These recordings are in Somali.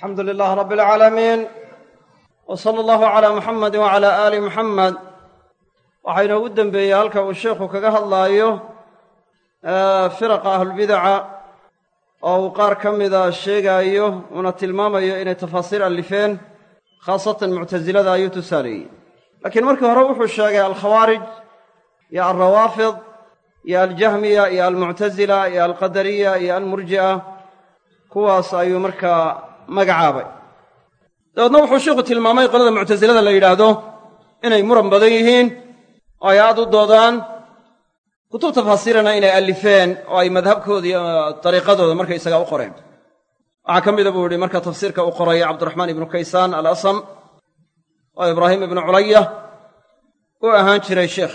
alxamdu lilaah rabb alcaalamiin w sala allahu calaa muxamedi wacalaa aali muxamed waxaa inoogu dembeeyey halka uu sheikhu kaga hadlaayo firaqa ahlulbidaca oo uu qaar ka mida sheegaayo uuna tilmaamayo inay tafaasiir allifeen khaasatan muctasilada ayuu tusaaleeyey laakiin markii hore wuxuu sheegay alkhawaarij iyo alrawaafid iyo aljahmiya iyo almuctasila iyo alqadariya iyo almurji'a kuwaas ayuu markaa magacaabay. Dabeedna wuxuu sheikhu tilmaamay qolada muctasilada la yidhaahdo inay muran badan yihiin oo ay aad u doodaan. Kutub tafaasiirana inay allifeen oo ay madhabkooda iyo dariiqadooda markaysaga u qoreen. Waxaa ka mida buu yihi marka tafsiirka u qoray cabdiraxmaan ibnu kaysaan alasam oo ibraahim ibnu culaya u ahaan jiray sheikh.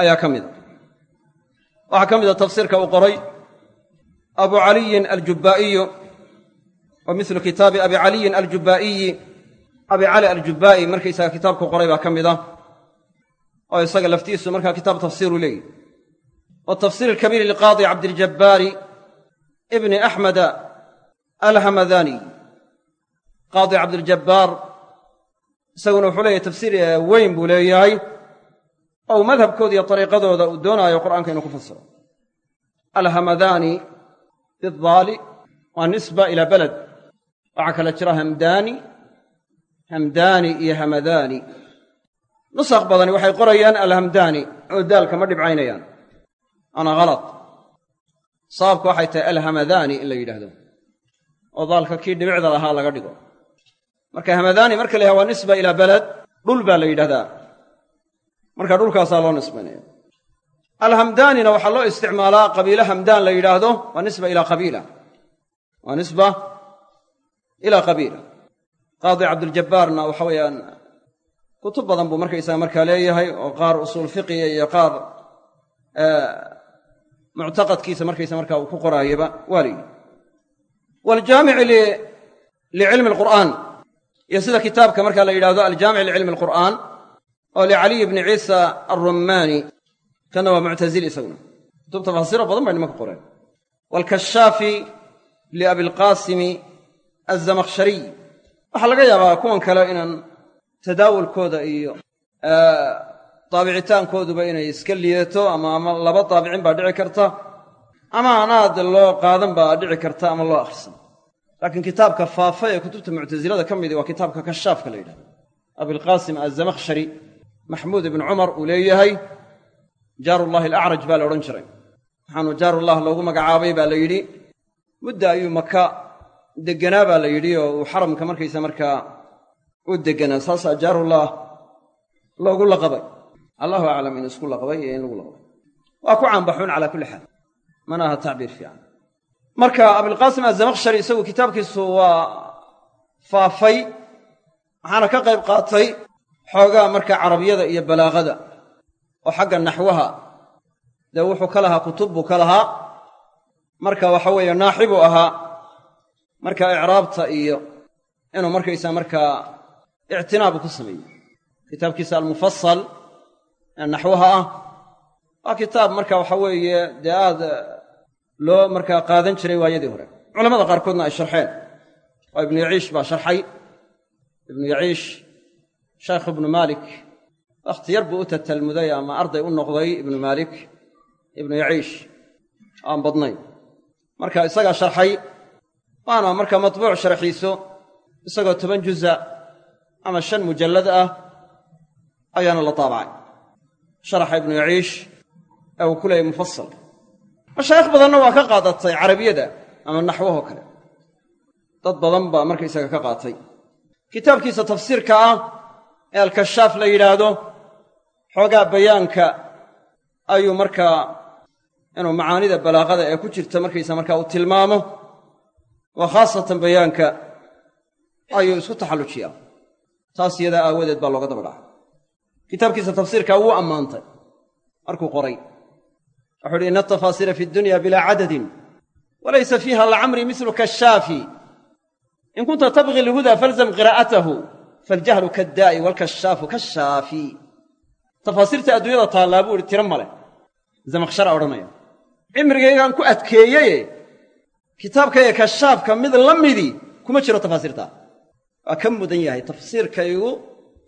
Ayaa ka mida. Waxaa ka mida tafsiirka uu qoray abu caliyin aljubaa'iyu wa milu kitaabi abi caliyin aljubaa'iyi abi cali aljubaa'i markaysaga kitaabku qoray baa ka mid ah oo isaga laftiisu markaa kitaab tafsiiru leeyihi watafsiir alkabiir liqaadi cabdiljabbaari ibni axmeda alhamadani. Qaadi cabdiljabbaar isaguna wuxuu leeyahay tafsiir weyn buu leeyahay oo uu madhabkooda iyo dariiqadooda uu doonaayo qur'aanka inuu ku fasiro alhamadani bidaali waa nisba waxaa kale jira hamdaani hamdaani iyo hamadani nusakh badani waxay qorayaan alhamdaani oo daalka ma dhibcaynayaan. Ana halad sababku waxay tahay alhamadani in la yidhaahdo oo daalka kii dhibicda lahaa laga dhigo. Marka hamadani marka la yahay waa nisba ilaa beled dhul baa la yidhahdaa. Marka dhulkaasaa loo nisbaynaya. Alhamdaanina waxaa loo isticmaalaa qabiilo hamdaan la yidhaahdo waa nisba ilaa qabiila. Waa nisba ilaa qabiila qaadi cabdiljabbaarna waxa weeyaan kutub badan buu markaysaga markaa leeyahay oo qaar usuul fiqiya iyo qaar muctaqadkiisa markaysa markaa uu ku qoraayaba waa la yidhi. Waaljaamici licilmi alqur'aan. Iyo sida kitaabka markaa la yidhahdo aljaamic licilmi alqur'aan oo licaliy bni ciisa alrumaani kana waa muctazili isaguna. Kutub badan bay nimanka qoreen. Waalkashaafi liabilqaasimi alzamakhshariy waxaa laga yaabaa kuwan kale inaan tadaawulkooda iyo daabicitaankooduba inay iska liidato ama ama laba daabicin baa dhici karta ama anaad loo qaadan baa dhici karta ama loo akhrisan laakiin kitaabka faafa ee kutubta muctasilada ka midi waa kitaabka kashaafka la yidhahdo. Abilqaasim alzamakhshari maxmuud ibnu cumar uu leeyahay jaarullahi alacraj baa la odhan jiray. Waxaanu jaarullah loogu magacaabay baa la yidhi mudda ayuu maka deganaa baa la yidhi oo uu xaramka markaysa markaa u deganaa saasaa jaarullah loogu laqabay. Allahu aclam in isku laqbay iyo in lagu laqbay waa ku caanbaxuun calaa kulli xaal. Mana aha tacbiir fiican. Marka abilqaasim azamakhshari isagu kitaabkiisu waa faafay waxaana ka qayb qaatay xoogaa marka carabiyada iyo balaaqada oo xagga naxwaha. Dee wuxuu ka lahaa kutub buu ka lahaa. Marka waxa weeye naaxi buu ahaa marka icraabta iyo inuu markaysaa markaa ictinaabu ku sameeyey kitaabkiisa almufasal ee naxwaha ah waa kitaab marka waxa weeye dee aad loo markaa qaadan jiray waayadii hore. Culamada qaarkoodna ay sharxeen. Oo ibnu yaciish baa sharxay. Ibnu yaciish shaykh ibnu maalik wakhti yar buu u tatalmuday ama arday u noqday ibnu maalik ibnu yaciish aan badnayn. Marka isagaa sharxay waana marka matbuuc sharxiiso isagoo toban juza ama shan mujallad ah ayaana la taabacay sharaxa ibnu yaciish ee uu ku mufasal mashaayikh badanna waa ka qaadatay carabiyada ama naxwahoo kale. Dad badan baa markaysaga ka qaatay. Kitaabkiisa tafsiirka ah ee alkashaaf la yidhaahdo xoogaa bayaanka ayuu markaa inuu macaanida balaaqada ee ku jirta markaysa markaa uu tilmaamo waa khaasatan bayaanka ayuu isku taxallujiyaa. Taas iyadaa aawadeed baa looga daba dhaca kitaabkiisa tafsiirka wuu ammaantay. Markuu qoray wuxu uhi ina atafaasiira fi dunya bilaa cadadin walaysa fiiha lacamri mislu kashaafi. In kunta tabqi lhudaa falzam qiraa'atahu faljahlu kaddaa'i waalkashaafu kashaafi. Tafaasiirta adduunyada taallaa buu ihi tiro male zamakhshara odhanaya cimrigaygaan ku adkeeyeye kitaabkayga kashaafka mid la midii kuma jiro tafaasiirta. Waa ka mudan yahay tafsiirkaygu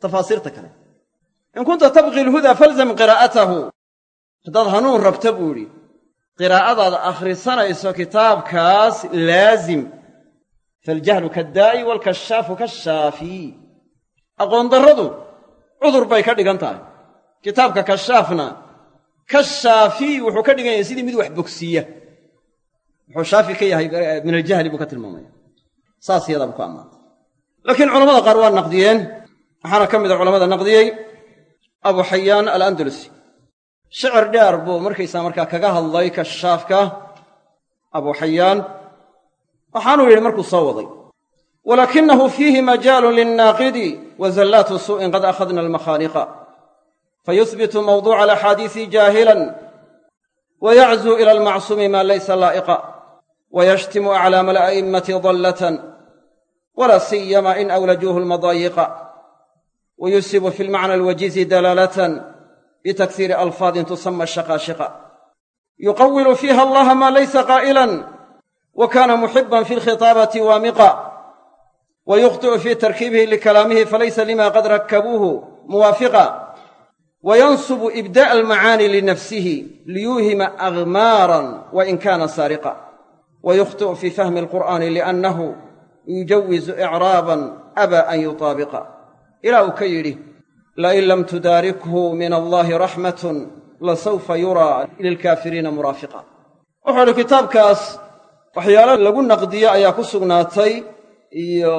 tafaasiirta kale. In kunta tabqi alhudaa falzam qiraa'atahu haddaad hanuun rabta buu idhi qiraa'adaad akhrisanayso kitaabkaas laazim. Faljahlu kaddaa'i waalkashaafu kashaafi. Aqoon darradu cudur bay ka dhigan tahay. Kitaabka kashaafna kashaafi wuxuu ka dhigan yahay sidii mid wax bogsiiya wuxuu shaafi ka yahay min aljahli buu ka tilmaamaya. Saas yadaa buu ku ammaantay laakiin culamada qaar waa naqdiyeen. Waxaana ka mid a culamada naqdiyey abu xayaan alandalusi. Shicir dheer buu markaysaa markaa kaga hadlay kashaafka abu xayaan waxaanuu yidhi markuu soo waday walakinahu fiihi majaalun linnaaqidi wa zallaatu suu'in qad akhadna almakhaaniqa fayuhbitu mawduuca alaxaadiisi jaahilan wayaczuu ila almacsuumi maa laysa laa'iqa wayashtimu aclaama ala'immati dallatan wala siyama in awlajuuhu almadaayiqa wayusibu fi lmacna alwajizi dalaalatan bitaksiiri alfaadin tusama shaqaashiqa yuqawilu fiiha allaha maa laysa qaa'ilan wa kaana muxiban fi alkhitaabati waamiqa wa yukhti'u fii tarkiibihi likalaamihi falaysa lima qad rakkabuuhu muwaafiqa wa yansubu ibdaa'a almacaani linafsihi liyuuhima aghmaaran wa in kaana saariqa wa yukhti'u fii fahmi alqur'aani liannahu yujawizu icraaban aba an yutaabiqa ilaa uu ka yidhi lain lam tudaarikhu min allaahi raxmatun lasawfa yuraa lilkaafiriina muraafiqa wuxuu idhi kitaabkaas waxyaalo lagu naqdiyo ayaa ku sugnaatay iyo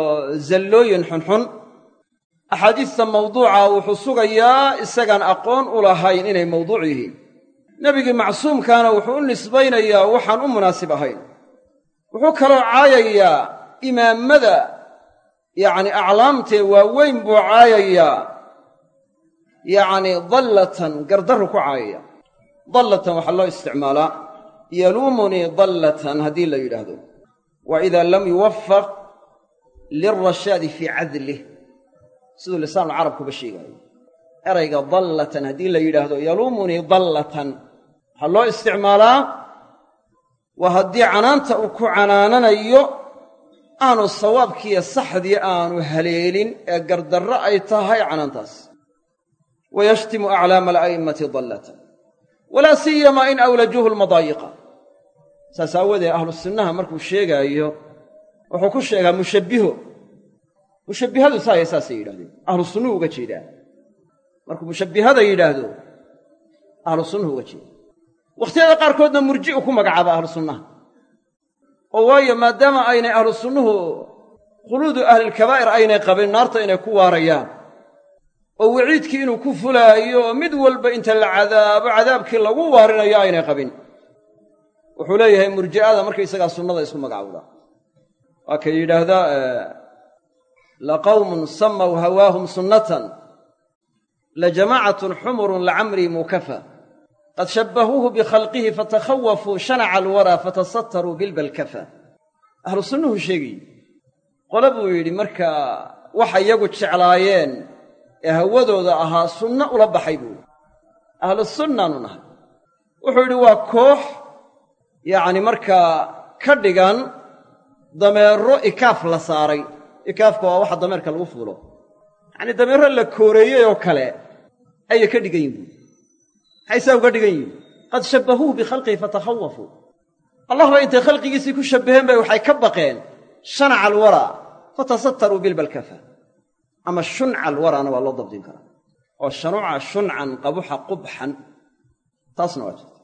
zallooyin xunxun axaadiista mawduuca wuxuu sugayaa isagaan aqoon u lahayn inay mawduuc yihiin nebigii macsuumkaana wuxuu u nisbaynayaa waxaan u munaasib ahayn wuxuu kaloo caayayaa imaamada yacni aclaamtee waaweyn buu caayayaa yacni dallatan gardarru ku caayaya dallatan waxaa loo isticmaalaa yaluumunii dallatan haddii la yidhaahdo. Wa idaa lam yuwafaq lilrashaadi fii cadlih siduu lisaanulcarabkuba sheegaayo. Erayga dallatan haddii la yidhaahdo yaluumunii dallatan waxaa loo isticmaalaa waa haddii canaanta uu ku canaananayo aanu sawaabkiiyo saxdii aanu haleelin ee gardarro ay tahay canaantaas. Wayashtimu aclaama ala'immati dallatan. Walaa siyama in awlajuuhu almadaayiqa. Saas aawoodee ahlu sunnaha markuu sheegaayo wuxuu ku sheegaa mushabbiho mushabbihadu saaya saasay yidhahdeen ahlu sunnuhu uga jeedaa. Markuu mushabbihada yidhaahdo ahlu sunnuhu uga jeeda wakhtiyada qaarkoodna murji'u ku magacaaba ahlu sunnaha oo waayo maadaama aynay ahlu sunnuhu khuluudu ahlilkabaa'ir aynay qabin naarta inay ku waarayaan oo waciidkii inuu ku fulaayo oo mid walba inta la cadaabo cadaabkii lagu waarinayo aynay qabin. Wuxuu leeyahay murji'ada markaysagaa sunnada isku magacowda. Waa kay yidhaahdaa laqawmun samaw hawaahum sunnatan la jamaacatun xumurun lacamrii mukafa qad shabbahuuhu bikhalqihi fatakhawafuu shanaca alwaraa fatasattaruu bilbalkafa. Ahlu sunnuhu sheegayi qole buu yidhi markaa waxa iyagu jeclaayeen ee hawadooda ahaa sunno ula baxay buu. Ahlu sunnaanu nahay. Wuxuu yidhi waa koox yacni markaa ka dhigan dameero ikaaf la saaray. Ikaafka waa waxa dameerka lagu fuulo. Yacnii dameero la kooreeyey oo kale ayay ka dhigan maxay uga dhigan yihiin qad shabbahuuh bikhalqihi fatakhawafuu allah ba intay khalqigiisii ku shabbaheen bay waxay ka baqeen shanaca alwaraa fatasattaruu bilbalkafa ama shunca alwaraana waa loo dabdin karaa oo shanuuca shuncan qabuxa qubxan taasna waa jirta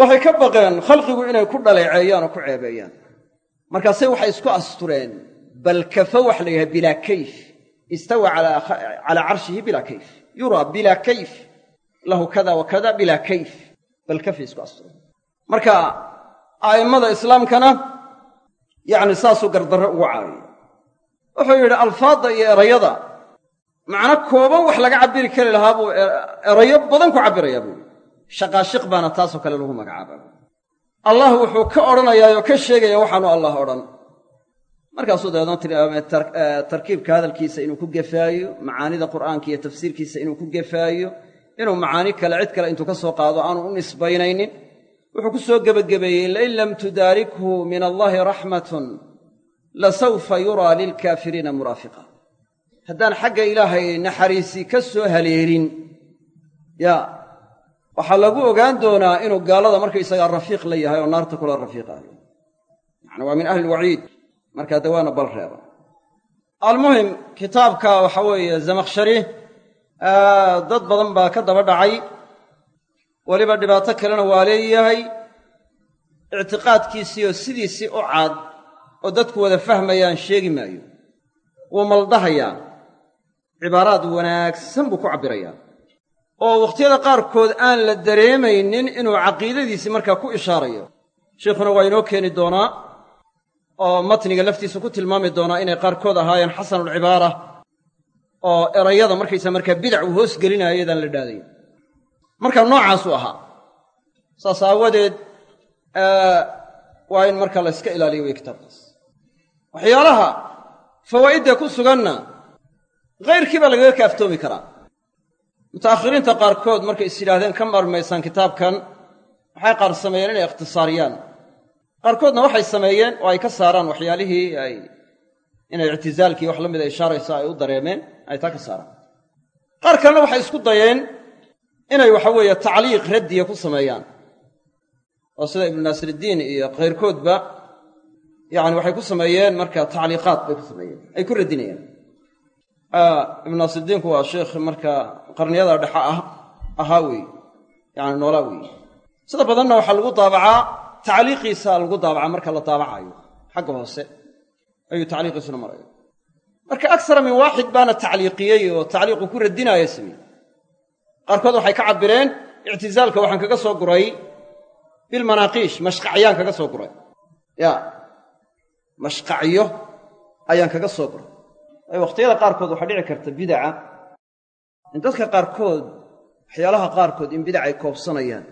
waxay ka baqeen khalqigu inay ku dhaleeceeyaan oo ku ceebeeyaan markaase waxay isku astureen balkafo waxa la yidhaha bilaa kayf istawa calaa carshihi bilaa kayf yuraa bilaa kayf lahu kada wa kada bilaa kayf balkafay isku astureen marka a'immada islaamkana yacni saasuu gardarre ugu caayay wuxuu yidhi alfaadda iyo erayada macno kooban wax laga cabbiri kari lahaa buu erayo badan ku cabbirayaa buu shaqaashiq baana taasoo kale lagu magacaabaa allah wuxuu ka odhanayaayoo ka sheegaya waxaanu allah odhan. Markaasuu dabeedna tilmaamay tarkiibka hadalkiisa inuu ku gefaayo macaanida qur'aanka iyo tafsiirkiisa inuu ku gefaayo inuu macaani kale cid kale intuu ka soo qaado aanu u nisbaynaynin wuxuu ku soo gebagabeeyey lain lam tudaarikhu min allaahi raxmatun lasawfa yuraa lilkaafiriina muraafiqa. Haddaan xagga ilaahay naxariisi ka soo haleelin ya waxaa lagu ogaan doonaa inuu gaalada markaysagaa rafiiq la yahay oo naarta kula rafiiqaayo. Yani waa min ahli lwaciid markaa dawaana bal reeba. Almuhim kitaabka waxa weeye zamakhshari dad badan baa ka daba dhacay. Weliba dhibaato kalena waa leeyahay. Ictiqaadkiisiioo sidiisii u caad oo dadku wada fahmayaan sheegi maayo. Wuu maldahayaa cibaaraad wanaagsan buu ku cabbirayaa oo wakhtiyada qaarkood aan la dareemaynin inuu caqiidadiisii markaa ku ishaarayo. Sheikhuna waa inoo keeni doonaa oo matniga laftiisa ku tilmaami doonaa inay qaarkood ahaayeen xasanulcibaara oo erayada markaysa markaa bidac uu hoos gelinaayo iyadaan la dhaadayn markaa noocaasuu ahaa saas aawadeed waa in markaa la yska ilaaliyo wey kitaabkaas. Waxyaalaha fawaa'idda ku suganna hayrkii baa lagaga kaaftoomi karaa. Muta'akhiriinta qaarkood markay is yidhaahdeen ka marmaysaan kitaabkan waxay qaar sameeyeen inay ikhtisaariyaan. Qaarkoodna waxay sameeyeen oo ay ka saaraan waxyaalihii ay inay ictizaalkii wax la mida ishaaraysa ay u dareemeen ay taa ka saaraan. Qaar kalena waxay isku dayeen inay waxa weeye tacliiq raddiya ku sameeyaan. Oo sida ibnu naasiridiin iyo kayrkoodba yacani waxay ku sameeyeen marka tacliiqaad bay ku sameeyeen ay ku radinayaan ibnu naasiridiinku waa sheikh marka qarniyada dhexe ah ahaa weeye yani noolaa weeye sida badanna waxaa lagu daabacaa tacliiqiisa lagu daabacaa marka la daabacayo xagga hoose ayuu tacliiqiisuna maraya. Marka aksara min waaxid baana tacliiqiyey oo tacliiqu ku radinaaya sameeyey qaarkood waxay ka cabbireen ictizaalka waxaan kaga soo guray bilmanaaqiish mashqacyaan kaga soo guray. Ya mashqacyo ayaan kaga soo guray. Ay wakhtiyada qaarkood waxaa dhici karta bidaca. In dadka qaarkood waxyaalaha qaarkood in bidac ay koobsanayaan.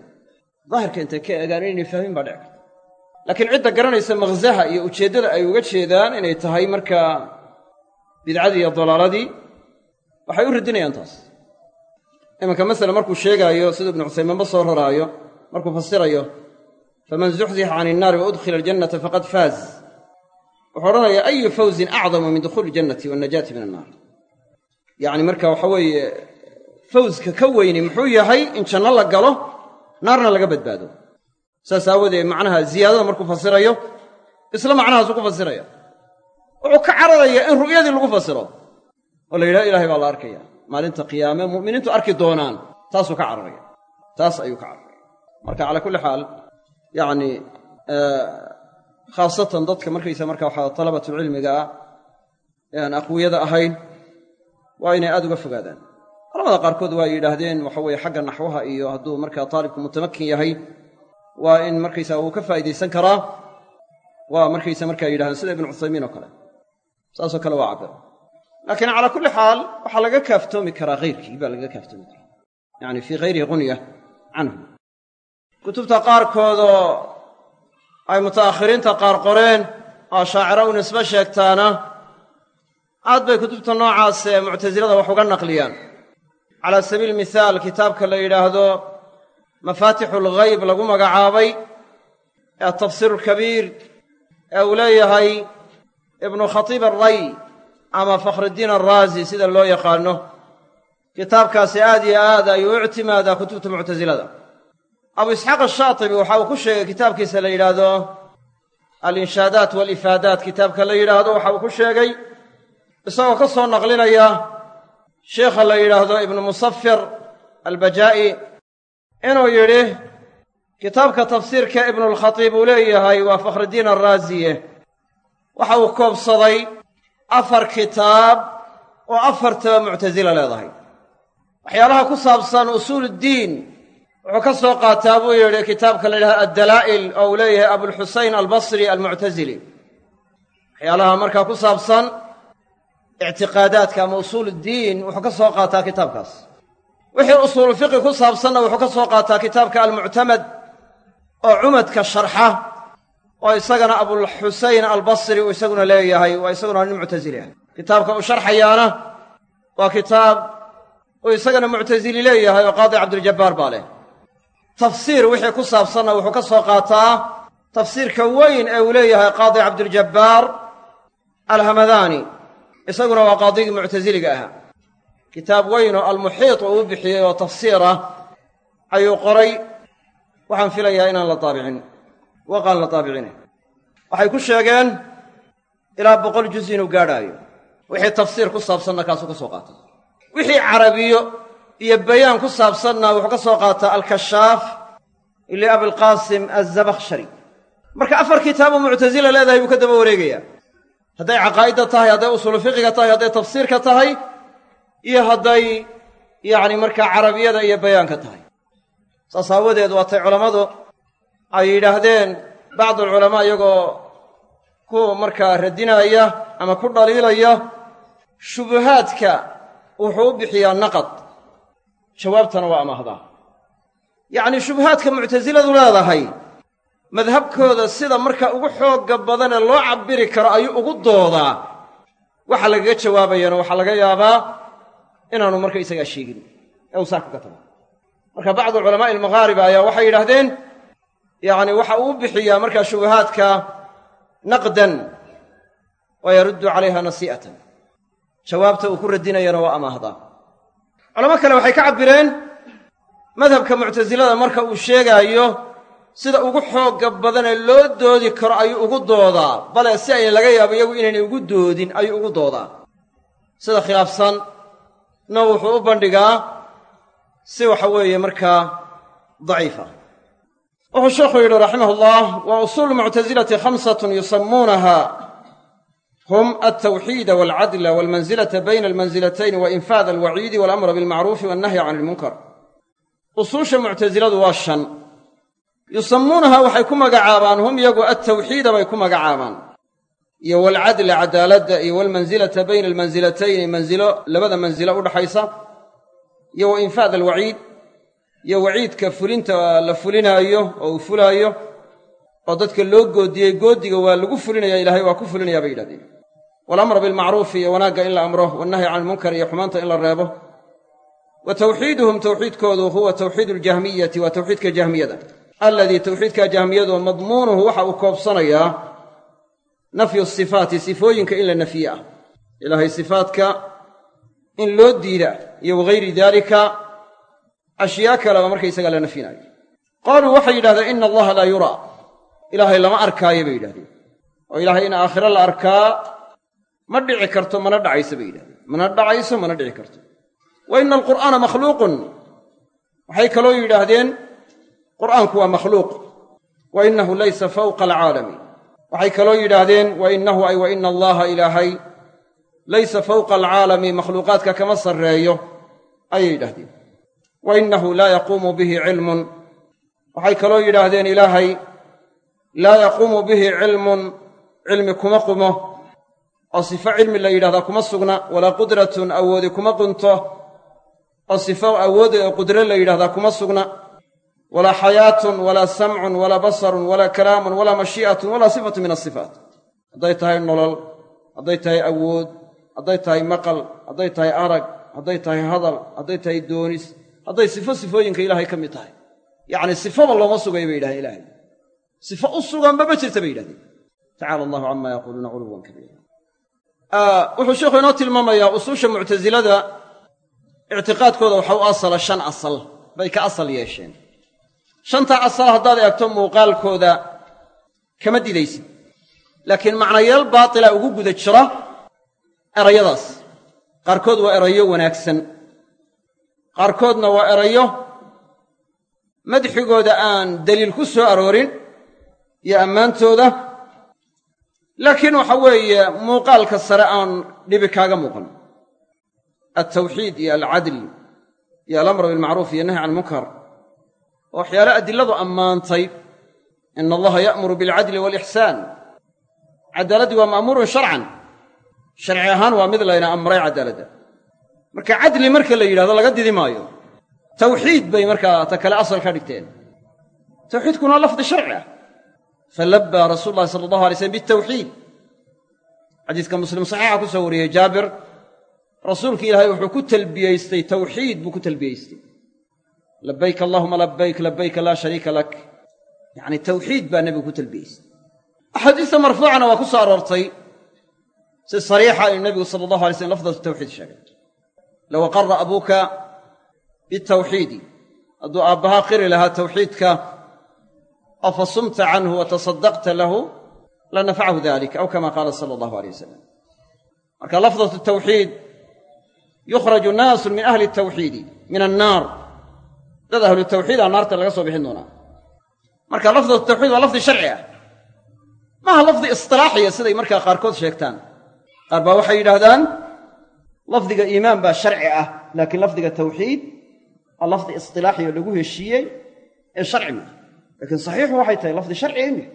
Daahirka intay ka eegaan inaynay fahmin baa dhici karta laakiin cidda garanaysa makhsaha iyo ujeeddada ay uga jeedaan inay tahay markaa bidcadii iyo dalaaladii waxay u radinayaan taas. Imanka masele markuu sheegaayo siduu ibnu cusaymiinba soo raraayo markuu fasirayo faman zuxzixa can innaari wa udkhila aljannata faqad faaz. Wuxuu odhanayaa ayu fawzin acdamu min dukhuuli iljannati waannajaati min annaar. Yacni marka waxa weeye fawska ka weyni muxuu yahay in janno la galo naarna laga badbaado saas aawadeed macnaha ziyaadada markuu fasirayo isla macnahaasuu ku fasiraya wuxuu ka cararayaa in ru'yadii lagu fasiro. Oo la yidhaha ilahay baa la arkaya maalinta qiyaame mu'miniintu arki doonaan. Taasuu ka cararaya. Taas ayuu ka cararaya. Marka calaa kulli xaal yacni khaasatan dadka markaysa marka waxaa talabatulcilmiga ah ee aan aqwiyada ahayn waa inay aad uga fogaadaan. Culamada qaarkood waa yidhaahdeen waxa weeye xagga naxwaha iyo hadduu markaa taalibku mutamakin yahay waa in markaysa uu ka faa'idaysan karaa waa markaysa markaa yidhahdeen sida ibnu cuthaymiin oo kale. Saasoo kale waa cabira laakiin calaa kulli xaal waxaa laga kaaftoomi karaa hayrkii baa lagaga kaaftoomi karaa. Yacni fii hayrihi qunya canhu. Kutubta qaarkoodoo ay muta'akhiriinta qaar qoreen oo shaaciro u nisbe sheegtaana aad bay kutubta noocaas ee muctasilada wax uga naqliyaan. Calaa sabiili mithaal kitaabka la yidhaahdo mafaatixu alghayb lagu magacaabay ee atafsiir alkabiir ee uu leeyahay ibnu khatiib alray ama fakhriddiin alraazi sida loo yaqaano. Kitaabkaasi aad iyo aad ayuu u ictimaadaa kutubta muctasilada abu isxaaq ashaatibi waxa uu ku sheegay kitaabkiisa la yidhaahdo alinshaadaat waalifaadaat kitaabka la yidhaahdo waxa uu ku sheegay isagoo ka soo naqlinaya sheikha la yidhaahdo ibnu musafir albajaa'i inuu yidhi kitaabka tafsiirka ibnulkhatiib uu leeyahay waa fakhriddiin alraaziye waxa uu koobsaday afar kitaab oo afartaba muctasila leedahay. Waxyaalaha ku saabsan usuuluddiin wuxuu ka soo qaataa buu yidhi kitaabka la yidhahdo addalaa'il oo uu leeyahay abulxusayn albasri almuctasili waxyaalaha markaa ku saabsan ictiqaadaadka ama usuuluddiin wuxuu ka soo qaataa kitaabkaas wixii usuulu fiqi ku saabsanna wuxuu ka soo qaataa kitaabka almuctamad oo cumadka sharxa oo isagana abulxusayn albasri uu isaguna leeyahay waa isaguna nin muctasili ah. Kitaabka uu sharxayaana waa kitaab uu isagana muctasili leeyahay oo qaadi cabdiljabbaar baa leh. Tafsiir wixii ku saabsanna wuxuu ka soo qaataa tafsiirka weyn ee uu leeyahay qaadi cabdiljabbaar alhamadaani isaguna waa qaadigii muctasiliga ahaa kitaab weyn oo almuxiit uu u bixiyey oo tafsiir ah ayuu qoray. Waxaan filayaa inaan la taabicin. Waqaan la taabicine. Waxay ku sheegeen ilaa boqol juz inuu gaadhaayo. Wixii tafsiir ku saabsanna kaasuu ka soo qaatay. Wixii carabiyo iyo bayaan ku saabsanna wuxuu ka soo qaataa alkashaaf liabilqaasim azabakhshari marka afar kitaaboo muctasila leedahay buu ka daba wareegayaa. Hadday caqaa'idda tahay hadday usuulu fiqiga tahay hadday tafsiirka tahay iyo hadday yacni markaa carabiyada iyo bayaanka tahay. Saas aawadeed waatay culammadu ay yidhaahdeen bacdulculamaa iyagoo ku markaa radinaya ama ku dhaliilaya shubuhaadka wuxuu u bixiyaa naqad. Jawaabtana waa amahdaa yacnii shubuhaadka muctasiladu leedahay madhabkooda sida marka ugu xoogga badanee loo cabbiri karo ayuu ugu doodaa. Waxa lagaga jawaabayana waxaa laga yaabaa inaanu marka isagaa sheegin. Ee uu saaka ka tago. Marka bacdu culamaa'i almaghaariba ayaa waxay yidhaahdeen yacni waxa uu bixiyaa markaa shubuhaadka naqdan wa yaruddu calayha nasii'atan jawaabta uu ku radinayana waa amaahdaa culamo kale waxay ka cabbireen madhabka muctasilada marka uu sheegaayo sida ugu xoogga badanee loo doodi karo ayuu ugu doodaa. Bale si ay laga yaabo iyagu inaynay ugu doodin ayuu ugu doodaa. Sida khilaafsan na wuxuu u bandhigaa si waxa weeye markaa daciifa. Wuxuu sheekhu yidhi raximah ullah wa usuulu muctasilati khamsatun yusammuunaha. Hum altawxiida walcadla walmansilata bayna almansilatayn wa infaad alwaciidi walamra bilmacruufi wannahyi can ilmunkar usuusha muctasiladu waa shan. Yusammuunaha waxay ku magacaabaan hum iyagu altawxiida bay ku magacaabaan iyo walcadla cadaaladda iyo walmansilata bayna almansilatayni mansilo labada mansilo udhaxaysa iyo wa infaad alwaciid iyo waciidka fulinta la fulinaayo oo uu fulaayo oo dadka loo goodiyey goodiga waa lagu fulinaya ilaahay waa ku fulinayaa bay yidhahdeen. Walamra bilmacruufi iyo wanaagga in la amro wannahyi can ilmunkar iyo xumaanta in la reebo. Wa tawxiiduhum tawxiidkoodu huwa tawxiidu aljahmiyati waa tawxiidka jahmiyada alladii tawxiidka jahmiyadu madmuunuhu waxa uu koobsanayaa nafyu sifaati sifooyinka in la nafye ah ilaahay sifaadka in loo diida iyo wagayri daalika ashyaa kaleba markaysagaa la nafyinaayo qaaluu waxay yidhahdeen ina allaha laa yuraa. Ilaahay lama arkaayo bay yidhahdeen. Oo ilaahay in aakhiro la arkaa ma dhici karto mana dhacayso bay yidhahdeen. Mana dhacayso mana dhici karto. Wa ina alqur'aana makhluuqun. Waxay kaloo yidhaahdeen qur'aanku waa makhluuq. Wa innahu laysa fawqa alcaalami waxay kaloo yidhaahdeen wa innahu ay wa ina allaha ilaahay laysa fawqa alcaalami makhluuqaadka kama sarreeyo. Ayay yidhahdeen wa innahu laa yaquumu bihi cilmun. Waxay kaloo yidhaahdeen ilaahay laa yaquumu bihi cilmun cilmi kuma qumo. Oo sifo cilmi la yidhahdaa kuma sugna walaa qudratun awoodi kuma qunto. Oo sifo awoodi oo qudre la yidhahdaa kuma sugna walaa xayaatun walaa samcun walaa basarun walaa kalaamun walaa mashii'atun walaa sifatu min asifaat hadday tahay nolol hadday tahay awood hadday tahay maqal hadday tahay arag hadday tahay hadal hadday tahay doonis hadday sifo sifooyinka ilaahay ka mid tahay. Yacni sifaba looma sugayo bay yidhahdeen ilaahay. Sifo u suganba ma jirta bay yidhahdeen. Tacala allahu cama yaquuluuna culuwan kabiira. Wuxuu sheikhu inoo tilmaamayaa usuusha muctasilada ictiqaadkooda waxa u asala shan asal bay ka asal yeesheen shantaa asal haddaad eegto muuqaalkooda kama didaysid. Laakiin macnayaal baatila ugu guda jira erayadaas. Qaarkood waa erayo wanaagsan. Qaarkoodna waa erayo madxigooda aan daliil ku soo aroorin iyo ammaantooda. Laakiin waxa weeye muuqaalka sare aan dhibi kaaga muuqan. Altawxiid iyo alcadl iyo alamru bilmacruuf iyo nahy can ilmunkar oo waxyaale adiladu ammaantay ina allaha ya'muru bilcadli waalixsaan caddaaladdii waa ma'muurun sharcan. Sharci ahaan waa mid layna amray caddaaladda marka cadli marka la yidhahdo laga didi maayo. Tawxiid bay markaa ta kale asal ka dhigteen. Tawxiidkuna waa lafdi sharci ah. Falabbaa rasuulu llahi sala allahu alay slam bitawxiid. Xadiiska muslim saxiixa ku soo wariyey jaabir rasuulki ilaahay wuxuu ku talbiyeystay tawxiid buu ku talbiyeystay labayk allahuma labayk labayka laa shariika lak yacni tawxiid baa nebigu ku talbiyeystay axaadiista marfuucana waa ku soo aroortay si sariixa inuu nebigu sala allahu alay slm lafdatu tawxiid sheegay low aqara abuuka bitawxiidi hadduu aabbahaa qiri lahaa tawxiidka oo fa sumta canhu wa tasaddaqta lahu la nafacahu dalik aw kama qaala sala allahu alay wasalam marka lafdatu tawxiid yukhraju naasun min ahli tawxiidi min annaar dad ahlu tawxiida naarta laga soo bixin doonaa. Marka lafdatu tawxiid waa lafdi sharci ah. Maaha lafdi istilaaxiya siday markaa qaarkood sheegtaan. Qaar baa waxay yidhaahdaan lafdiga iimaan baa sharci ah laakiin lafdiga tawxiid waa lafdi istilaaxiyo lagu heshiiyey ee sharci maaha laakiin saxiixu waxay tahay lafdi sharci imi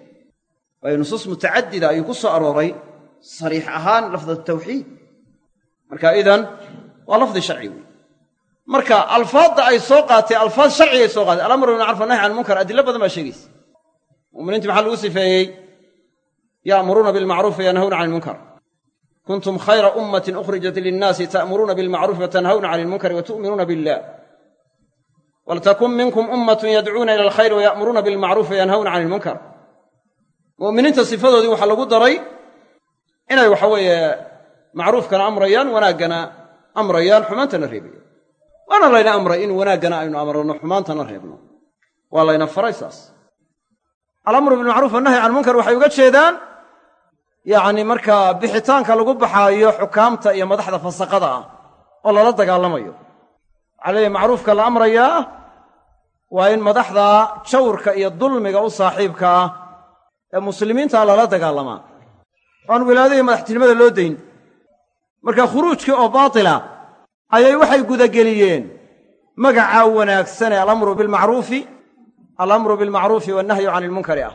waayo nusuus mutacadida ayuu ku soo arooray sariix ahaan lafdat tawxiid. Marka idan waa lafdi sharci wey marka alfaadda ay soo qaatee alfaad sharcigay soo qaatay alamru bilmacruf annahy can munkar adilo badan baa sheegaysa. Muminiinti maxaa lagu sifeeyey? Ya'muruuna bilmacruufi yanhawna cani ilmunkar kuntum khayra ummatin ukhrijat linnaasi ta'muruuna bilmacruufi watanhawna cani ilmunkari wa tu'minuuna billah. Waltakun minkum ummatun yadcuuna ila alkhayri waya'muruuna bilmacruufi wayanhawna cani ilmunkar mu'miniinta sifadoodii waxaa lagu daray inay waxa weeye macruufkana amrayaan wanaaggana amrayaan xumaantana reebayaan waana layna amray in wanaaggana aynu amranno xumaantana reebno. Waa layna faray saas. Alamru bilmacruuf wannahy can munkar waxay uga jeedaan yacni markaa bixitaanka lagu baxaayo xukaamta iyo madaxda fasaqada ah oo lala dagaalamayo. Waxaa macruufka la amrayaa waa in madaxda jawrka iyo dulmiga u saaxiibka ah ee muslimiinta lala dagaalamaa oan wilaadadii madaxtinimada loo dayn marka khuruujkii oo baatila ayay waxay gudageliyeen magacaa wanaagsan ee alamru bilmacruufi alamru bilmacruufi wannahyu cani ilmunkari ah.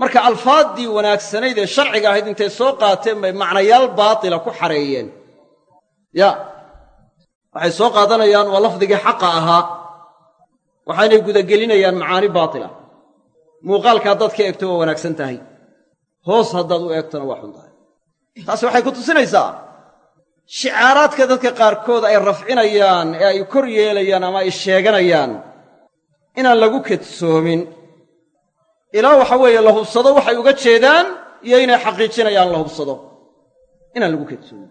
Marka alfaaddii wanaagsanayd ee sharciga ahayd intay soo qaateen bay macnayaal baatila ku xareeyeen. Ya waxay soo qaadanayaan waa lafdigii xaqa ahaa waxaynay gudagelinayaan macaani baatila. Muuqaalka haddaad ka eegto waa wanaagsan tahay hoos haddaad u eegtona waa xun tahay. Taasi waxay ku tusinaysaa shicaaraadka dadka qaarkood ay rafcinayaan ee ay kor yeelayaan ama ay sheeganayaan inaan lagu kadsoomin ilaa waxa weeye la hubsado waxay uga jeedaan iyo inay xaqiijinayaan la hubsado. Inaan lagu kadsoomin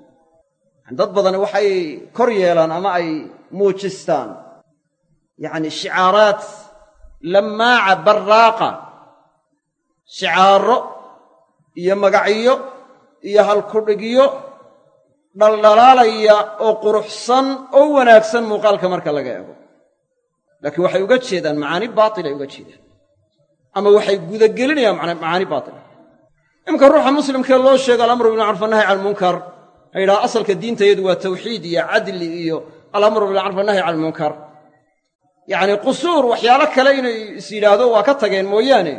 dad badani waxay kor yeelaan ama ay muujistaan. Yacni shicaaraad lammaaca barraaqa shicaaro iyo magacyo iyo halkudhigyo dhaldhalaalaya oo quruxsan oo wanaagsan muuqaalka marka laga eego. Laakiin waxay uga jeedaan macaani baatil ay uga jeedaan. Ama waxay gudagelinayaan macaani baatila iminka ruuxa muslimkee loo sheego alamru bilmacruf annahy can ilmunkar ha yidhaha asalka diintayadu waa tawxiid iyo cadli iyo alamru bilmacruf annahy can ilmunkar yacni qusuur waxyaalo kale inay is yidhaahdo waa ka tageen mooyaane.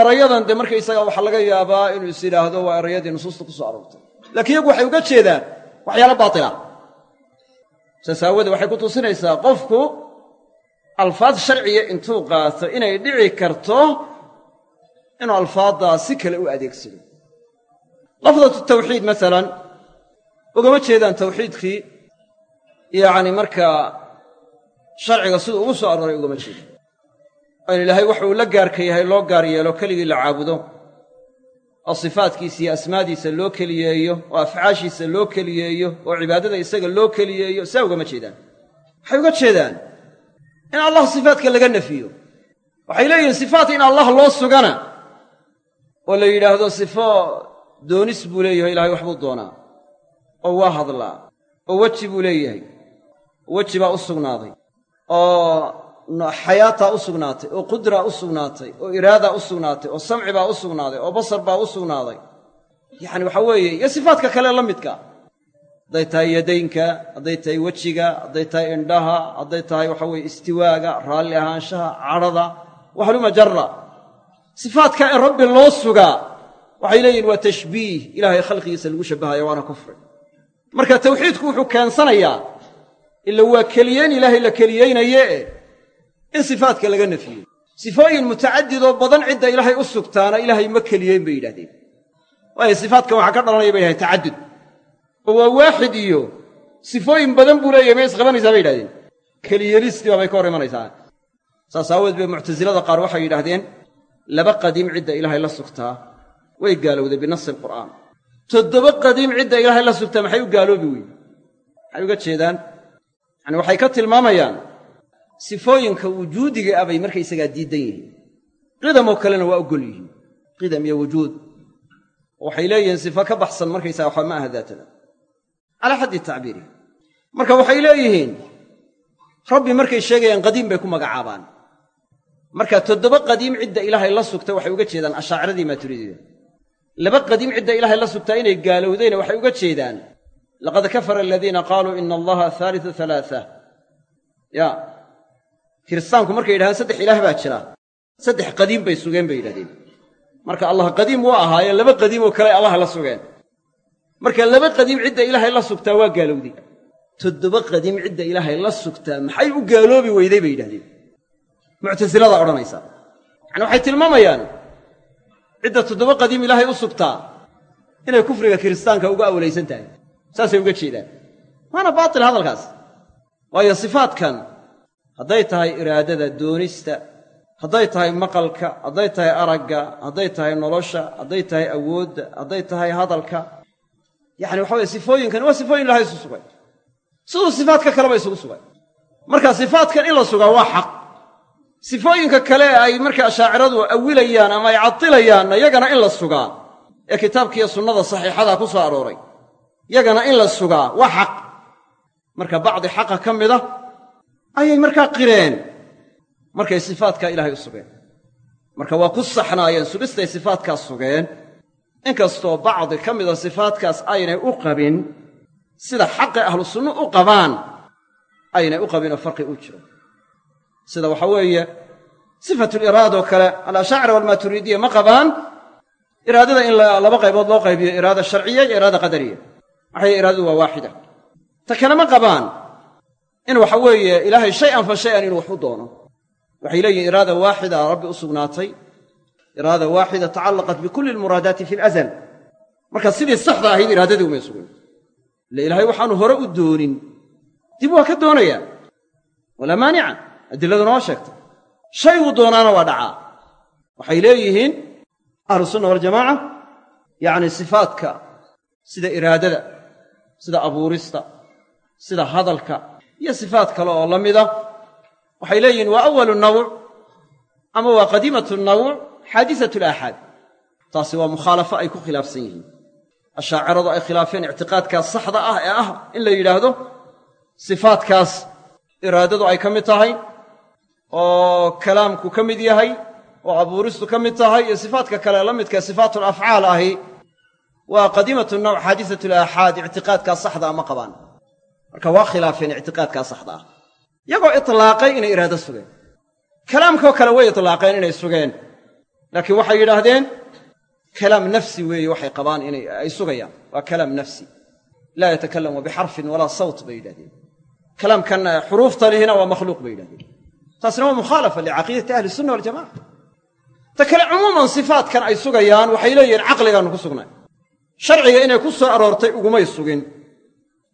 Erayadan dee markaysaga waxaa laga yaabaa inuu is yidhaahdo waa erayadii nusuusta ku soo aroortay laakiin iyagu waxay uga jeedaan waxyaalo baatila. Saas aawoodee waxay ku tusinaysaa qofku alfaad sharciya intuu qaato inay dhici karto inuu alfaaddaa si kale u adeegsado. Lafdatu tawxiid masalan ugama jeedaan tawxiidkii yacni markaa sharciga siduu ugu soo arooray ugama jeedaan in ilaahay waxuu la gaarka yahay loo gaar yeelo keligii la caabudo oo sifaadkiisa asmaadiisa loo keliyeeyo oo afcaashiisa loo keliyeeyo oo cibaadada isaga loo keliyeeyo saa ugama jeedaan. Waxay uga jeedaan in allah sifaadka laga nafiyo. Waxay leeyihiin sifaat in allah loo sugana oo la yidhaahdo sifo doonis buu leeyahay ilahay waxbuu doonaa oo waa hadlaa oo weji buu leeyahay weji baa u sugnaaday oo xayaataa u sugnaatay oo qudraa u sugnaatay oo iraadaa u sugnaatay oo samci baa u sugnaaday oo basar baa u sugnaaday. Yacani waxaa weeye iyo sifaadka kale la midka. Hadday tahay yadaynka hadday tahay wejiga hadday tahay indhaha hadday tahay waxa weeye istiwaaga raalli ahaanshaha cadhada waxluma jarra. Sifaadka in rabbi loo sugaa waxay leeyihiin waa tashbiih ilaahay khalqigiisa lagu shabbahaya waana kufri marka tawxiidku wuxuu keensanayaa ila waa keliyeyn ilaahay la keliyeynaye in sifaadka laga nafiyey. Sifooyin mutacadidoo badan cidda ilaahay u sugtaana ilaahay ma keliyeyn bay yidhahdeen. Waayo sifaadkan waxaa ka dhalanaya bay yidhahdeen tacadud. Oo waa waaxid iyo sifooyin badan buu leeyahay may isqabanaysaa bay yidhahdeen. Keliyeelistiibaa bay ka hor imanaysaa. Saas aawood bay muctasilada qaar waxay yidhahdeen laba qadiim cidda ilaahay la sugtaa way gaalowday binasi alqur'aan toddoba qadiim cidda ilaahay la sugtaa maxay u gaaloobi weyde maxay uga jeedaan yacani waxay ka tilmaamayaan sifooyinka wujuudiga ah bay markaysagaa diiddan yihiin. Qidamoo kalena waa oggol yihiin. Qidam iyo wujuud. Waxay leeyihiin sifo ka baxsan markaysaga waxba ma aha daatada calaa xaddi tacbiiri. Marka waxay leeyihiin rabbi markay sheegayaan qadiim bay ku magacaabaan. Marka toddoba qadiim cidda ilaahay la sugta waxay uga jeedaan ashaaciradii maaturiidida laba qadiim cidda ilaahay la sugtaa inay gaalowdayna waxay uga jeedaan laqad kafara aladiina qaaluu ina allaha haaliu halaaa ya kiristaanku markay yidhahdeen saddex ilaah baa jira. Saddex qadiim bay sugeen bay yidhahdeen. Marka allah qadiim waa ahaayeen laba qadiim oo kale allah la sugeen. Marka laba qadiim cidda ilaahay la sugtaa waa gaalowday. Toddoba qadiim cidda ilaahay la sugtaa maxay u gaaloobi weyday bay yidhahdeen. Muctasilada odhanaysa. Yacani waxay tilmaamayaan cidda toddoba qadiim ilaahay u sugtaa inay kufriga kiristaanka uga awlaysan tahay. Saasay uga jeedaan. Waana baatil hadalkaas. Waayo sifaadkan hadday tahay iraadada doonista hadday tahay maqalka hadday tahay aragga hadday tahay nolosha hadday tahay awoodda hadday tahay hadalka yacani waxa weye sifooyinkan waa sifooyin ilahay isu sugay. Siduu sifaadka kaleba isugu sugay. Marka sifaadkan in la sugaa waa xaq. Sifooyinka kale ay marka ashaaciradu awilayaan ama ay cadilayaanna yagana in la sugaa ee kitaabkiiyo sunnada saxiixada ku soo arooray yagana in la sugaa waa xaq. Marka bacdi xaqa ka mida ayay markaa qireen. Markay sifaadkaa ilaahay u sugeen. Marka waa ku saxnaayeen sugistay sifaadkaas sugeen. Inkastoo bacdi ka mida sifaadkaas aynay u qabin sida xaqi ahlu sunnu u qabaan aynay u qabinoo farqi u jiro. Sida waxaa weeye sifatuliraadoo kale alashaacira walmaaturiidiya ma qabaan. Iraadada in laba qaybood loo qaybiyo iraada sharciya iyo iraada qadariya. Waxay iraadadu waa waaxida? Ta kale ma qabaan in waxa weeye ilaahay shay-an fa shay-an inuu wax u doono. Waxay leeyihiin iraada waaxida rabbi u sugnaatay. Iraada waaxida tacallaqat bikulli almuraadaati fi alazal marka sidii saxda ahayd iraadadii umay sugin ille ilaahay waxaanu hore u doonin. Dib waa ka doonayaa. Walaa maanica adilladuna waa sheegtay. Shayguu doonaana waa dhacaa. Waxay leeyihiin ahlusunna waljamaaca yacni sifaadka sida iraadada sida abuurista sida hadalka iyo sifaad kale oo la mida. Waxay leeyihiin waa awalu nawc ama waa qadiimatu nawc xaadisatu alaaxaad. Taasi waa mukhaalafo ay ku khilaafsan yihiin. Ashaaciradu ay khilaafeen ictiqaadkaas saxda ah ee ah in la yidhaahdo sifaadkaas iraadadu ay ka mid tahay oo kalaamku ka mid yahay oo abuuristu ka mid tahay iyo sifaadka kale la midka sifaatul afcaal ahi waa qadiimatu nawc xaadisatu alaaxaad ictiqaadkaas saxdaa ma qabaan marka waa khilaafeen ictiqaadkaa saxda ah. Iyagoo itlaaqay inay iraado sugeen. Kalaamkoo kale way itlaaqeen inay sugeen. Laakiin waxay yidhaahdeen kalaam nafsi weeye waxay qabaan inay ay sugayaan. Waa kalaam nafsi. Laa yatakalamu bixarfin walaa sawt bay yidhahdeen kalaamkan xuruufta lihina waa makhluuq bay yidhahdeen taasina waa mukhaalafa licaqiidati ahli sunna waljamaca ta kale cumuuman sifaatkan ay sugayaan waxay leeyihiin caqligaannu ku sugnay sharciga inay ku soo aroortay ugumay sugin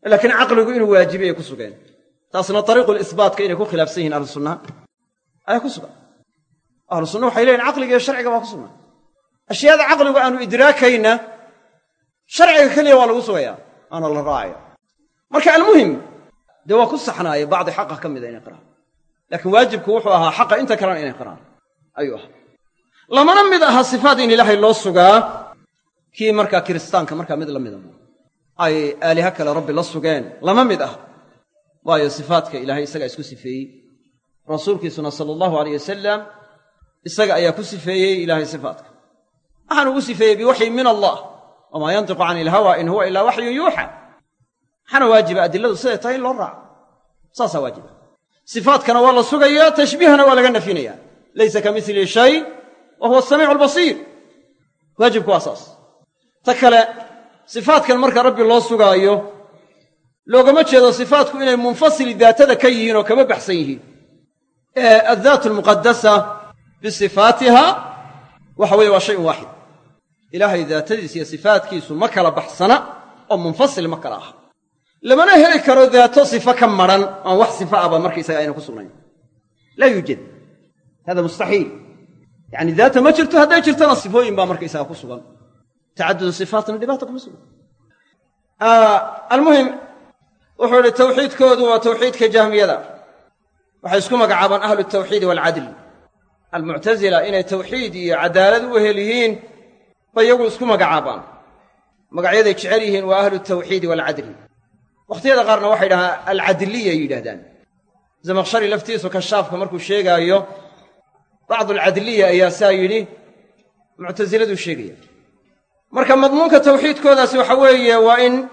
laakiin caqligu inuu waajibiyay ku sugeen. Taasna ariiqulisbaatka inay ku khilaafsan yihiin ahlu sunnaha ayaa ku sugan. Ahlu sunna waxay leeyihiin caqliga iyo sharciga waa ku sugan. Ashyaada caqligu aanu idraakayna sharciga keliya waa lagu sugaya aana la raacaya marka almuhim dee waa ku saxnaaya bacdi xaqa ka mida inay qiraan. Laakiin waajibku wuxuu ahaa xaqa inta kalena inay qiraan. Ayuu ahaa. Lamana mid aha sifaad in ilaahay loo sugaa kii markaa kiristaanka markaa mid la mida ay aaliha kale rabbi la sugeen lama mid ah. Waayo sifaadka ilaahay isagaa isku sifeeyey. Rasuulkiisuna sala allahu alayh wasalam isaga ayaa ku sifeeyey ilaahay sifaadka waxaanu ugu sifeeyey biwaxyin min allah. Wamaa yantiqu cani ilhawa in huwa ilaa waxyun yuuxa. Maxaana waajiba adiladu siday tahay in loo raaco. Saasaa waajiba. Sifaadkana waa la sugayaa tashbiihana waa laga nafyinayaa laysa ka mislihi shay wa huwa asamiicu albasiir waajibku waa saas ta kale sifaadkan marka rabbi loo sugaayo loogama jeedo sifaatku inay munfasili daatada ka yihiin oo kama baxsan yihiin. Ee addaat almuqadasa bisifaatiha waxa weeye waa shayun waaxid ilaahay daatadiisa iyo sifaatkiisu ma kala baxsana oo munfasil ma kala aha. Lamana heli karo daato sifo ka madran aan wax sifa aba markaysaga ayna ku sugnayn. Laa yuujad hada mustaxiil. Yacni daata ma jirto hadday jirtona sifooyin baa markaysaga ku sugan tacadudu sifaatna dhibaata kuma sugan almuhim wuxuu idhi tawxiidkoodu waa tawxiidka jahmiyada waxay isku magacaabaan ahlu tawxiidi waalcadl almuctasila inay tawxiid iyo cadaalad u hel yihiin bay iyagu isku magacaabaan. Magacyaday jecel yihiin waa ahlu tawxiidi waalcadli wakhtiyada qaarna waxay yidhahaan alcadliya yidhahdaan zamaqshari laftiisu kashaafka markuu sheegaayo bacdu alcadliya ayaa saa yidhi muctasiladuu sheegaya marka madmuunka tawxiidkoodaasi waxa weeye waa in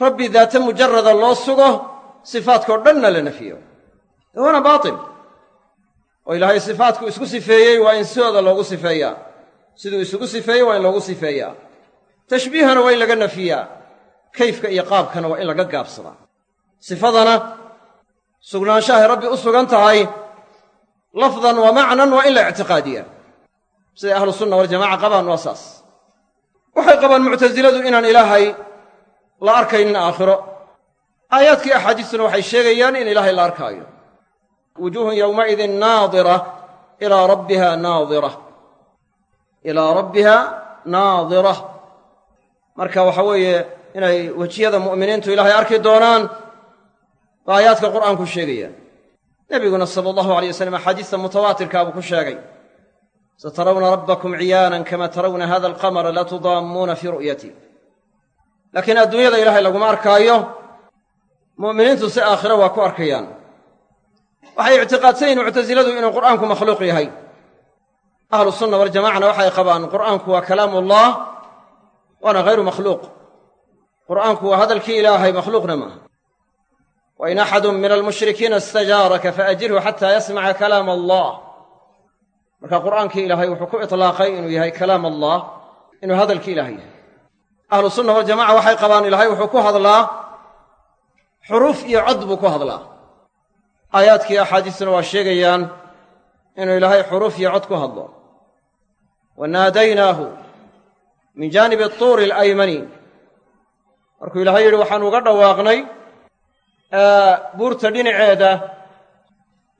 rabbi daate mujarada loo sugo sifaadkao dhanna la nafiyo. Waana baatil. Oo ilaahay sifaadku isku sifeeyey waa in sidooda loogu sifeeyaa siduu isugu sifeeyey waa in loogu sifeeyaa tashbiihana waa in laga nafiyaa kayfka iyo qaabkana waa in laga gaabsadaa sifadana sugnaanshahay rabbi u sugan tahay lafdan wa macnan waa in la ictiqaadiyaa siday ahlu sunna waljamaca qabaan waa saas waxay qabaan muctasiladu inaan ilaahay la arkaynin aakhiro. Aayaadkii axaadiistuna waxay sheegayaan in ilaahay la arkaayo. Wujuuhun yowmaidin naadira ilaa rabbiha naadira. Ilaa rabbiha naadira. Marka waxa weeye inay wejiyada mu'miniintu ilaahay arki doonaan ba aayaadka qur'aanku sheegayaan. Nebiguna sala allahu alay wasalam axaadiista mutawaatirkaa buu ku sheegay satarawna rabbakum ciyaanan kama tarawna hada alqamara la tudaammuuna fii ru'yati laakiin adduunyada ilaahay laguma arkaayo mu'miniintu si aakhiro waa ku arkayaan waxay ictiqaadsan yihiin muctasiladu inuu qur'aanku makhluuq yahay ahlu sunna waljamacana waxay qabaan qur'aanku waa kalaamu ullah waana hayru makhluuq qur'aanku waa hadalkii ilaahay makhluuqna maaha wa in axadun min almushrikiina istajaaraka faajirhu xataa yasmaca kalaama allah marka qur'aankii ilaahay wuxuu ku itlaaqay inuu yahay kalaam allah inuu hadalkii ilaahay yahay. Ahlu sunna waljamaca waxay qabaan ilaahay wuxuu ku hadlaa xuruuf iyo cod buu ku hadlaa. Aayaadkii axaadiistuna waa sheegayaan inuu ilaahay xuruuf iyo cod ku hadlo. Wa naadaynaahu min jaanibi tuuri alaymani. Markuu ilaahay yidhi waxaanu uga dhawaaqnay buurta dhinaceeda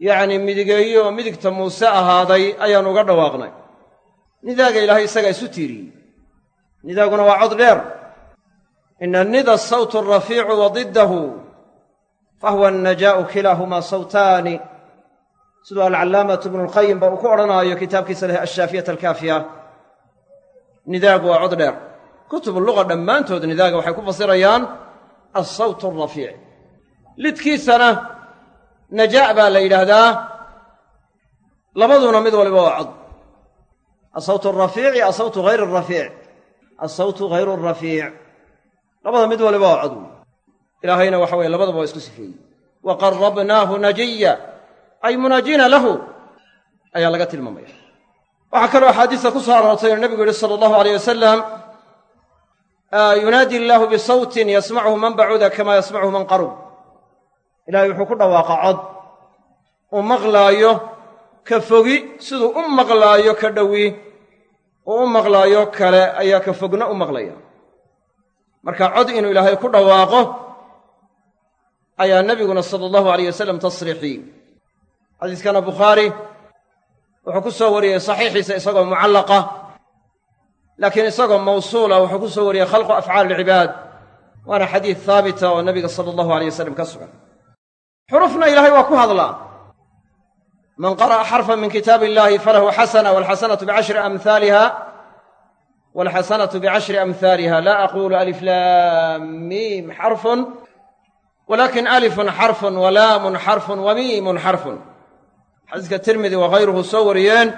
yacni midigeeyo midigta muuse ahaaday ayaanu uga dhawaaqnay. Nidaaga ilaahay isagaa isu tiiriyey nidaaguna waa cod dheer. Ina nida sawtu arafiicu wa diddahu fahuwa annajaa'u kilaahumaa sawtaani. Siduu alcallaamatu ibnu lqayim ba uu ku odhanaayo kitaabkiisa leh ashaafiyata alkaafiya. Nidaagu waa cod dheer. Kutubu luga dhammaantood nidaaga waxay ku fasirayaan alsawt alrafiic lidkiisana najaa' baa la yidhaahdaa labaduna mid waliba waa cod. Asawtu alrafiic iyo asawtu hayr alrafiic asawtu hayru alrafiic labada mid waliba waa cod ilaahayna waxa weye labadaba waa isku sifeeyey. Wa qarabnaahu najiya. Ay munaajina lahu. Ayaa laga tilmaamaya. Waxaa kaloo axaadiista ku soo aroortay inuu nebigu yihi sala allahu aleyh wasalam yunaadi illaahu bisawtin yasmachu man bacuda kama yasmachu man qarub ilahay wuxuu ku dhawaaqa cod. Uu maqlaayo ka fogi. Siduu u maqlaayo ka dhowi uu u maqlaayo kale ayaa ka fogna u maqlaya. Marka cod inuu ilaahay ku dhawaaqo ayaa nebiguna sala allahu aleyh wasalam tasriixiyey xadiiskana bukhaari wuxuu ku soo wariyey saxiixiisa isagoo mucallaqa laakiin isagoo mawsuula wuxuu ku soo wariyey khalqu afcaali ilcibaad waana xadiid haabita oo nebiga sala allahu aleyh wasalam ka sugan xurufna ilaahay waa ku hadlaa man qara'a xarfan min kitaabi illahi falahu xasana walxasanatu bicashri amhaaliha walxasanatu bicashri amhaaliha laa aqulu alif laam miim xarfun walakin alifun xarfun walaamun xarfun wamiimun xarfun xadiiska tirmidi wakayruhu soo wariyeen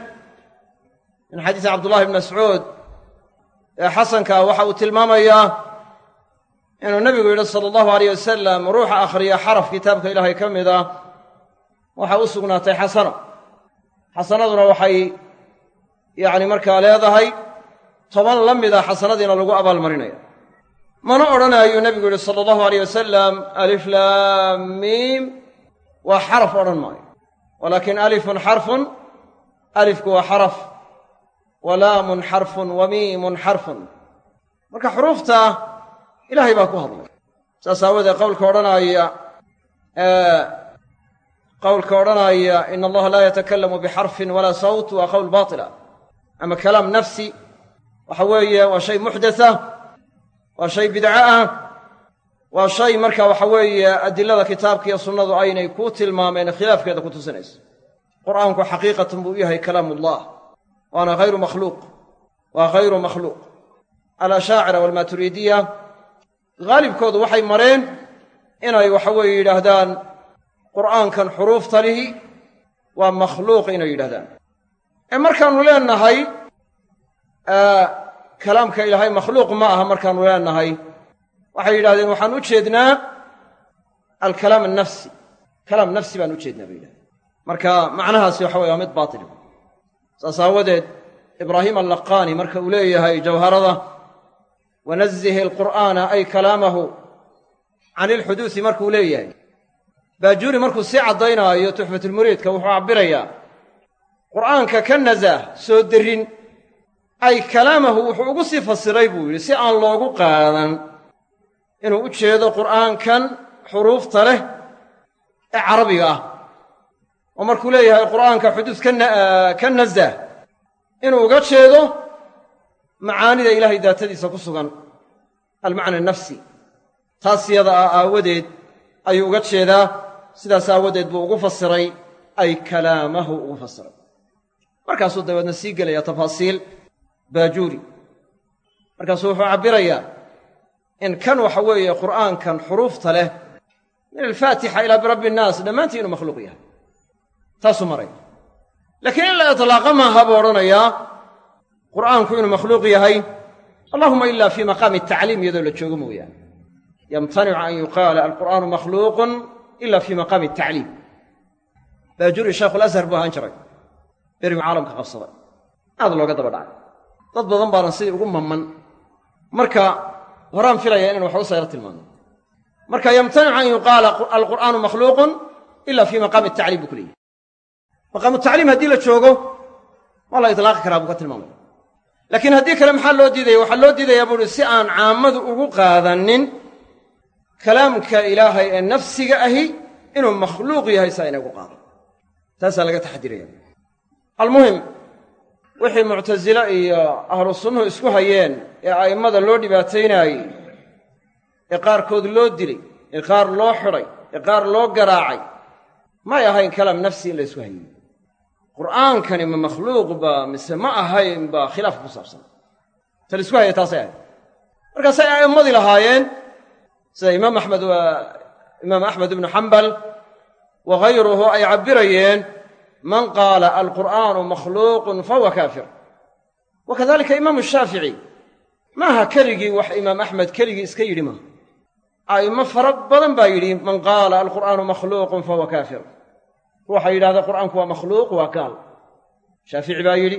min xadiisi cabdullahi bn mascuud ee xasankaa waxa uu tilmaamayaa inuu nebigu yidhi sala allahu aleyh wasalam ruuxa akhriya xaraf kitaabka ilaahay ka mid ah waxaa u sugnaatay xasano. Xasanaduna waxay yacni markaa leedahay toban la mida xasanadiina lagu abaalmarinaya mana odhanayuu nebigu yidhi sala allahu aleyh wasalam alif laam miim waa xaraf odhan maayo. Walaakin alifun xarfun alifku waa xaraf. Wa laamun xarfun wa miimun xarfun. Marka xuruufta ilaahay baa ku hadlay. Saas aawoodee qowlka odhanaaya qowlka odhanaaya ina allaha laa yatakalamu bixarfin walaa sawt waa qowl baatila ama kalaam nafsi waxa weeye waa shay muxdatha waa shay bidco ah waa shay marka waxa weeye adilada kitaabka iyo sunnadu aynay kuu tilmaameen khilaafkeeda ku tusinayso qur'aanku xaqiiqatan buu u yahay kalaamullah. Waana hayru makhluuq waa hayru makhluuq. Alashaacira waalmaaturiidiya haalibkoodu waxay mareen inay waxa weeye yidhaahdaan qur'aankan xuruufta lihi waa makhluuq inay yidhahdaan ee markaannu leenahay kalaamka ilaahay makhluuq ma aha markaannu leenahay. Waxay yidhahdeen waxaan u jeednaa alkalaam annafsi. Kalaam nafsi baan u jeednaa bay yidhahdeen marka macnahaasi waxa weye waa mid baatili saas aawadeed ibraahim allaqaani marka uu leeyahay jawharada wanazih alqur'aana ay kalaamahu can ilxuduusi markuu leeyahay. Baajuuri markuu sii caddaynaayo tuxfatulmuriidka wuxuu cabbirayaa qur'aanka ka nasaah soo derrin. Ay kalaamahu wuxuu ugu sii fasiray buu yidhi si aan loogu qaadan inuu u jeedo qur'aankan xuruufta leh ee carabiga ah oo markuu leeyahay qur'aanka xuduud ka nasah inuu uga jeedo macaanida ilaahay daatadiisa ku sugan almacna nafsi. Taas yada ah aawadeed ayuu uga jeedaa sidaas aawadeed buu ugu fasiray ay kalaamahu ugu fasiray. Markaasuu dabeedna sii gelaya tafaasiil baajuuri markaasuu wuxuu cabbirayaa in kan waxa weeye qur'aankan xuruufta leh min alfaatixa ilaa birabbi innaas dhammaantii inuu makhluuq yahay. Taasuu maraya laakiin in la itlaaqa maaha buu odhanayaa qur'aanku inuu makhluuq yahay allahuma ila fii maqaami atacliim iyadoo la joogo mooyaane. Yamtanicu an yuqaala alqur'aanu makhluuqun ila fii maqaami atacliim baajuri shaykhulashar buu ahaan jiray berigu caalamka qabsaday. Aad looga daba dhacay. Dad badan baanan sidii ugu mamman. Marka horaan filaya inaan wax u sayro tilmaano. Marka yamtanicu an yuqaala alqur'aanu makhluuqun ila fii maqaami atacliim buu ku leeyahy maqaamu tacliim haddii la joogo waa la itlaaqi karaa buu ka tilmaamaya laakiin haddii kale maxaa loo diidaya? Waxaa loo diidayaa buuhi si aan caammadu ugu qaadanin kalaamka ilaahay ee nafsiga ahi inuu makhluuq yahay si ayna ugu qaadan. Taasaa laga taxdiraya almuhim wixii muctasile iyo ahlu sunnuhu isku hayeen ee a'immada loo dhibaataynaayey ee qaarkood loo dilay ee qaar loo xidhay ee qaar loo garaacay may ahayn kalaam nafsi in la ysku hayey qur'aankani ma makhluuq baa mise ma ahayn baa khilaafka ku saabsan. Ta isku haya taasay ahayd. Markaasay a'immadii lahaayeen sida imaam axmed imaam axmed ibnu xambal wa hayruhu ay cabbirayeen man qaala alqur'aanu makhluuqun fahuwa kaafir. Wa kadalika imaamu shaafici maaha keligii wax imaam axmed keligii iska yidhi maaha a'immo fara badan baa yidhi man qaala alqur'aanu makhluuqun fahuwa kaafir ruuxa yidhahda qur'aanku waa makhluuq waa gaal. Shaafici baa yidhi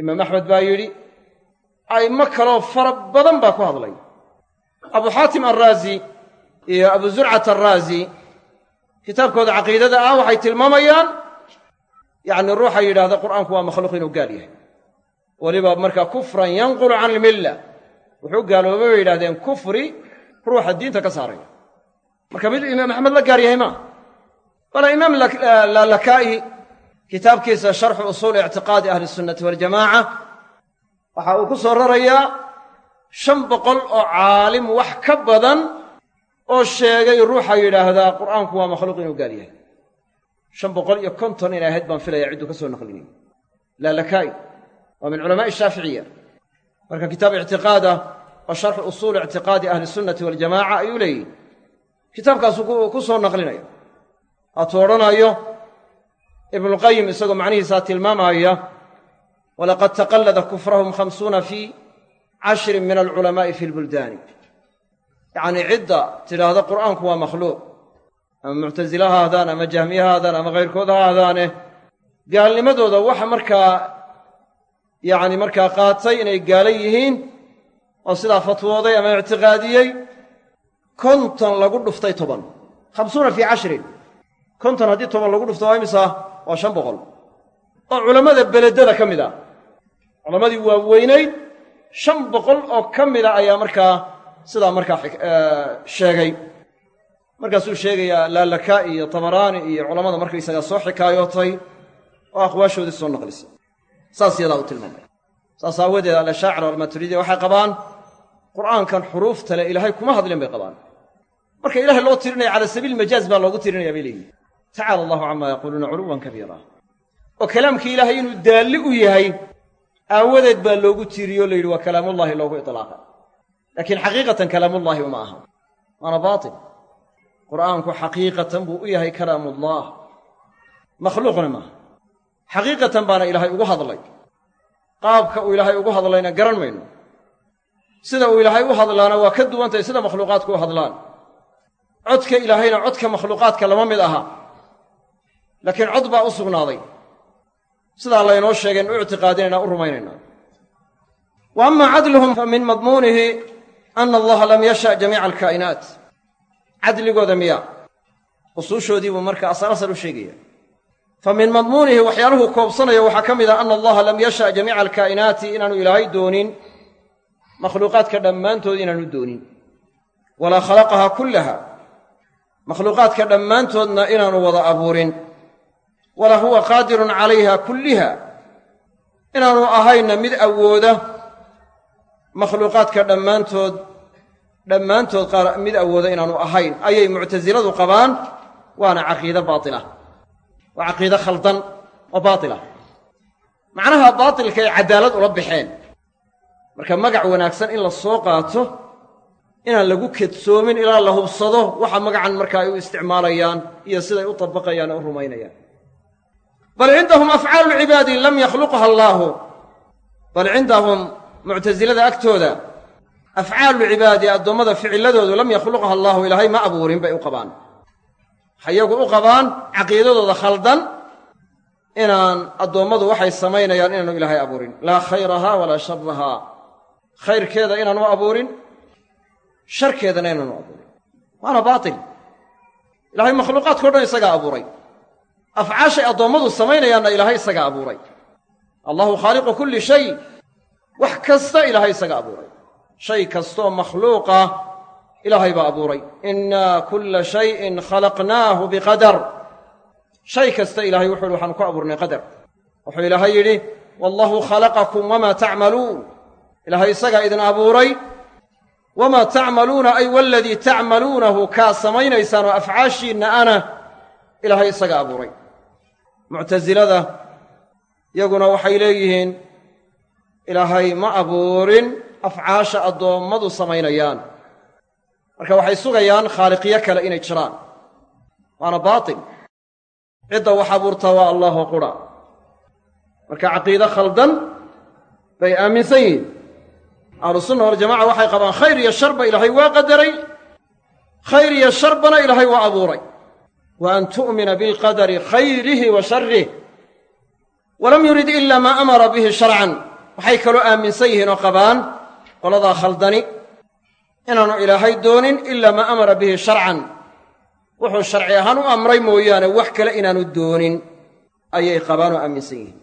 imaam axmed baa yidhi a'immo kaloo fara badan baa ku hadlay. Abu xaatim alraazi iyo abu zurcat alraazi kitaabkooda caqiidada ah waxay tilmaamayaan yacni ruuxa yidhahda qur'aanku waa makhluuq inuu gaal yahay. Weliba markaa kufran yanqulu can ilmilla wuxuu gaaloobay bay yidhahdeen kufri ruuxa diinta ka saaraya. Marka mid imaam axmed la gaar yahay maa bala imaam lalakaa'i kitaabkiisa sharxu usuuli ictiqaadi ahli sunnati waljamaaca waxa uu ku soo rarayaa shan boqol oo caalim wax ka badan oo sheegay ruuxa yidhaahdaa qur'aanku waa makhluuq inuu gaal yahay. Shan boqol iyo konton inay ahayd baan filaya cidduu ka soo naqlinay laalakaa'i waa min culamaa'i shaaficiya marka kitaab ictiqaadah oo sharxu usuuli ictiqaadi ahli sunnati waljamaaca ayuu leeyihi kitaabkaasuu ku soo naqlinaya haatuu odhanayo ibnuqayim isagoo macnihiisaa tilmaamaya walaqad taqallada kufrahum khamsuuna fii cashrin min alculamaa'i fi lbuldaani yacnii cidda tidhaahda qur'aanku waa makhluuq. Ama muctasile ha ahdaan ama jahmiye ha ahdaan ama kayrkood ha ahdaane gaalnimadooda waxa markaa yacni markaa qaatay inay gaala yihiin oo sidaa fatwooday ama ictiqaadiyey konton lagu dhuftay toban. Khamsuuna fii cashrin konton haddii toban lagu dhufto waa imisa? Waa shan boqol. Oo culammada beledada ka mid ah. Culammadii waaweynayd shan boqol oo ka mida ayaa markaa sidaa markaa sheegay. Markaasuu sheegayaa laalakaa iyo tabaraani iyo culammada markaysagaa soo xikaayootay oo aqwaashoodii soo naqlisay saas yadaa u tilmaamay. Saas aawadeed alashaacira almaturidiya waxay qabaan qur'aankan xuruufta le ilaahay kuma hadlin bay qabaan. Marka ilaahay loo tirinaya cala sabiil majaaz baa loogu tirinaya bay leeyihiin tacaala allahu camaa yaquuluuna culuwan kabiira. Oo kalaamkii ilaahay inuu daalli u yahay aawadeed baa loogu tiiriyo o la yidhi waa kalaamullaahi loogu itlaaqa. Laakiin xaqiiqatan kalaamullaahi uma aha. Waana baatil. Qur'aanku xaqiiqatan buu u yahay kalaamullaah makhluuqna maaha xaqiiqatan baana ilaahay ugu hadlay. Qaabka uu ilaahay ugu hadlayna garan mayno. Sida uu ilaahay u hadlaana waa ka duwantahay sida makhluuqaadku u hadlaan. Codka ilaahayna codka makhluuqaadka lama mid aha laakiin cod baa u sugnaaday. Sidaa laynoo sheegeen u ictiqaadinaynaa u rumaynaynaa. Wa ama cadluhum fa min madmuunihi ana allaha lam yasha' jamiica alkaa'inaat. Cadligooda miya usuushoodii buu marka asal u sheegaya. Fa min madmuunihi waxyaaluhu koobsanaya waxaa ka mid ah ana allaha lam yasha' jamiica alkaa'inaati inaanu ilaahay doonin. Makhluuqaadka dhammaantood inaanu doonin. Walaa khalaqahaa kullaha. Makhluuqaadka dhammaantoodna inaanu wada abuurin walaa huwa qaadirun calayha kulliha. Inaanu ahayna mid awooda makhluuqaadka dhammaantood dhammaantood qaar mid awooda inaanu ahayn. Ayay muctasiladu qabaan waana caqiide baatila. Waa caqiide khaldan oo baatila. Macnaha baatilka ay caddaalad ula baxeen. Marka magac wanaagsan in la soo qaato inaan lagu kedsoomin ilaa la hubsado waxa magacan marka ay u isticmaalayaan iyo siday u tabaqayaan oo u rumaynayaan bal cindahum afcaalu lcibaadi lam yakhluqha allaahu bal cindahum muctasilada agtooda afcaalu cibaadi addoommada ficiladoodu lam yakhluqha allaahu ilaahay ma abuurin bay u qabaan. Waxay iyagu u qabaan caqiidadooda khaldan inaan addoommadu waxay samaynayaan inaanu ilaahay abuurin. Laa khayraha walaa sharaha khayrkeeda inaanu abuurin sharkeedana inaanu abuurin. Waana baatil. Ilaahay makhluuqaadkao dhan isagaa abuuray afcaashay addoommadu samaynayaanna ilaahay isagaa abuuray. Allahu khaaliqu kulli shay wax kasta ilaahay isaga abuuray. Shay kastooo makhluuqa ilaahay baa abuuray. Innaa kulla shayin khalaqnaahu biqadar. Shay kasta ilahay wuxu uhi waxaanu ku abuurnay qadar. Wuxuu ilaahay yidhi wallahu khalaqakum wamaa tacmaluun ilaahay isagaa idin abuuray wamaa tacmaluuna ay waladii tacmaluunahu kaa samaynaysaan oo afcaashiinna ana. Ilaahay isaga abuuray muctasilada yaguna waxay leeyihiin ilaahay ma abuurin afcaasha addoommadu samaynayaan. Marka waxay sugayaan khaaliqyo kale inay jiraan. Waana baatil. Cidda wax abuurtaa waa allahoo qura marka caqiide khaldan bay aaminsan yihiin. Ahlusunna waljamaca waxay qabaan khayr iyo sharba ilaahay waa qadaray khayr iyo sharbana ilaahay waa abuuray wa an tu'mina bilqadari khayrihi wa sharrih walam yurid ila maa amara bihi sharcan waxay kaloo aaminsan yihiin oo qabaan qoladaa khaldani inaanu ilaahay doonin ilaa maa amara bihi sharcan wuxuu sharci ahaan u amray mooyaane wax kale inaanu doonin ayay qabaan oo aaminsan yihiin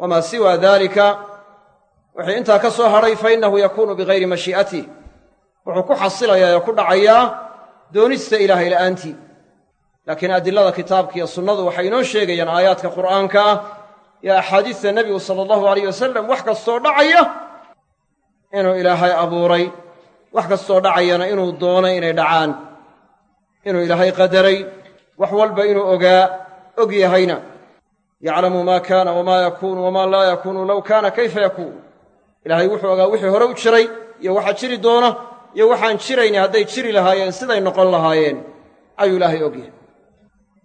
wamaa siwaa daalika wixii intaa ka soo hadhay fa innahu yakuunu bigayri mashii'atih wuxuu ku xasilayaa oo ku dhacayaa doonista ilaahay la'aantii laakiin adilada kitaabka iyo sunnadu waxay inoo sheegayaan aayaadka qur'aanka ah iyo axaadiista nebigu sala allahu alayh wasalam wax kastoo dhacaya inuu ilaahay abuuray wax kastoo dhacayana inuu doonay inay dhacaan inuu ilaahay qadaray wax walba inuu ogaa og yahayna. Yaclamu maa kaana wamaa yakuunu wamaa laa yakuunu low kaana kayfa yakuun ilaahay wuxuu ogaa wixii hore u jiray iyo waxa jiri doona iyo waxaan jirayni hadday jiri lahaayeen siday noqon lahaayeen ayuu ilaahay og yahay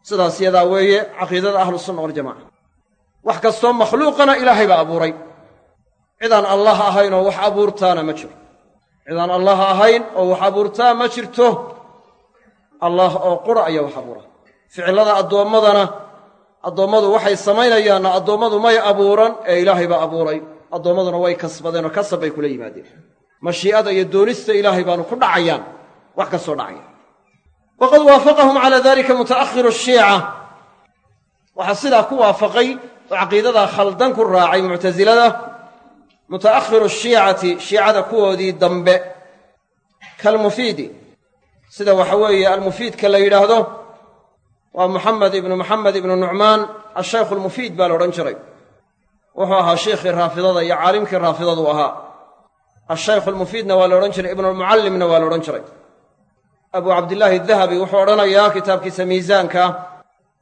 sidaas yadaa weeye caqiidada ahlusunna waljamaca wax kastoo makhluuqana ilaahay baa abuuray. Cidaan allah ahayn oo wax abuurtaana ma jiro. Cidaan allah ahayn oo wax abuurtaa ma jirto allah oo qura ayaa wax abuura. Ficillada addoommadana addoommadu waxay samaynayaanna addoommadu may abuuran ee ilaahay baa abuuray. Addoommaduna way kasbadeen oo kasab bay kula yimaadeen. Mashii'ada iyo doonista ilaahay baanu ku dhacayaan. Wax kastoo dhacaya waqad waafaqahum calaa dalika muta'akhiru shiica waxaa sidaa ku waafaqay oo caqiidadaa khaldan ku raacay muctasilada muta'akhiru shiicati shiicada kuwoodii dambe kalmufiidi sida waxa weeye almufiidka la yidhaahdo waa muxamed ibnu muxamed ibnu nucmaan ashaykhu almufiid baa la odhan jiray wuxuu ahaa sheikhii raafidada iyo caalimkii raafidadu ahaa ashaykhu almufiidna waa la odhan jiray ibnulmucallimna waa la jiray abu cabdillaahi dahabi wuxuu odhanayaa kitaabkiisa miisaanka.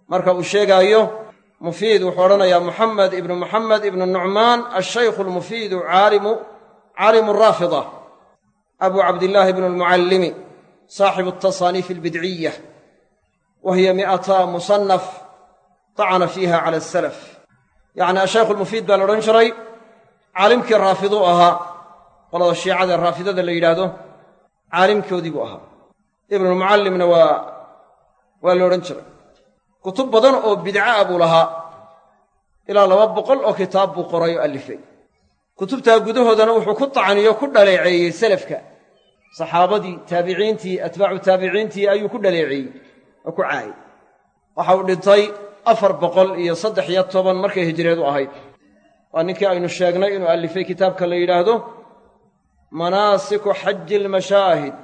Marka uu sheegaayo mufiid wuxuu odhanayaa muxamed ibnu muxamed ibnu nucmaan ashaykhu almufiidu caalimu caalimu raafida. Abu cabdillaahi ibnu lmucallimi saaxibu atasaaniif albidciya wa hiya mi'ata musanaf dacana fiiha cala asalaf yacni ashaykhu almufiid baa la odhan jiray caalimkii raafiduu ahaa. Qolada shiicada raafidada la yidhaahdo caalimkoodii buu ahaa ibnulmucallimna waa waa la odhan jiray. Kutub badan oo bidca buu lahaa. Ilaa laba boqol oo kitaab buu qoray oo allifay. Kutubtaa gudahoodana wuxuu ku tacniyo ku dhaleeceeyey selafka saxaabadii taabiciintii atbaacu taabiciintii ayuu ku dhaleeceeyey oo ku caayay waxa uu dhintay afar boqol iyo saddex iyo toban markay hijreedu ahayd. Waa ninkii aynu sheegnay inuu allifay kitaabka la yidhaahdo manaasiku xaji almashaahid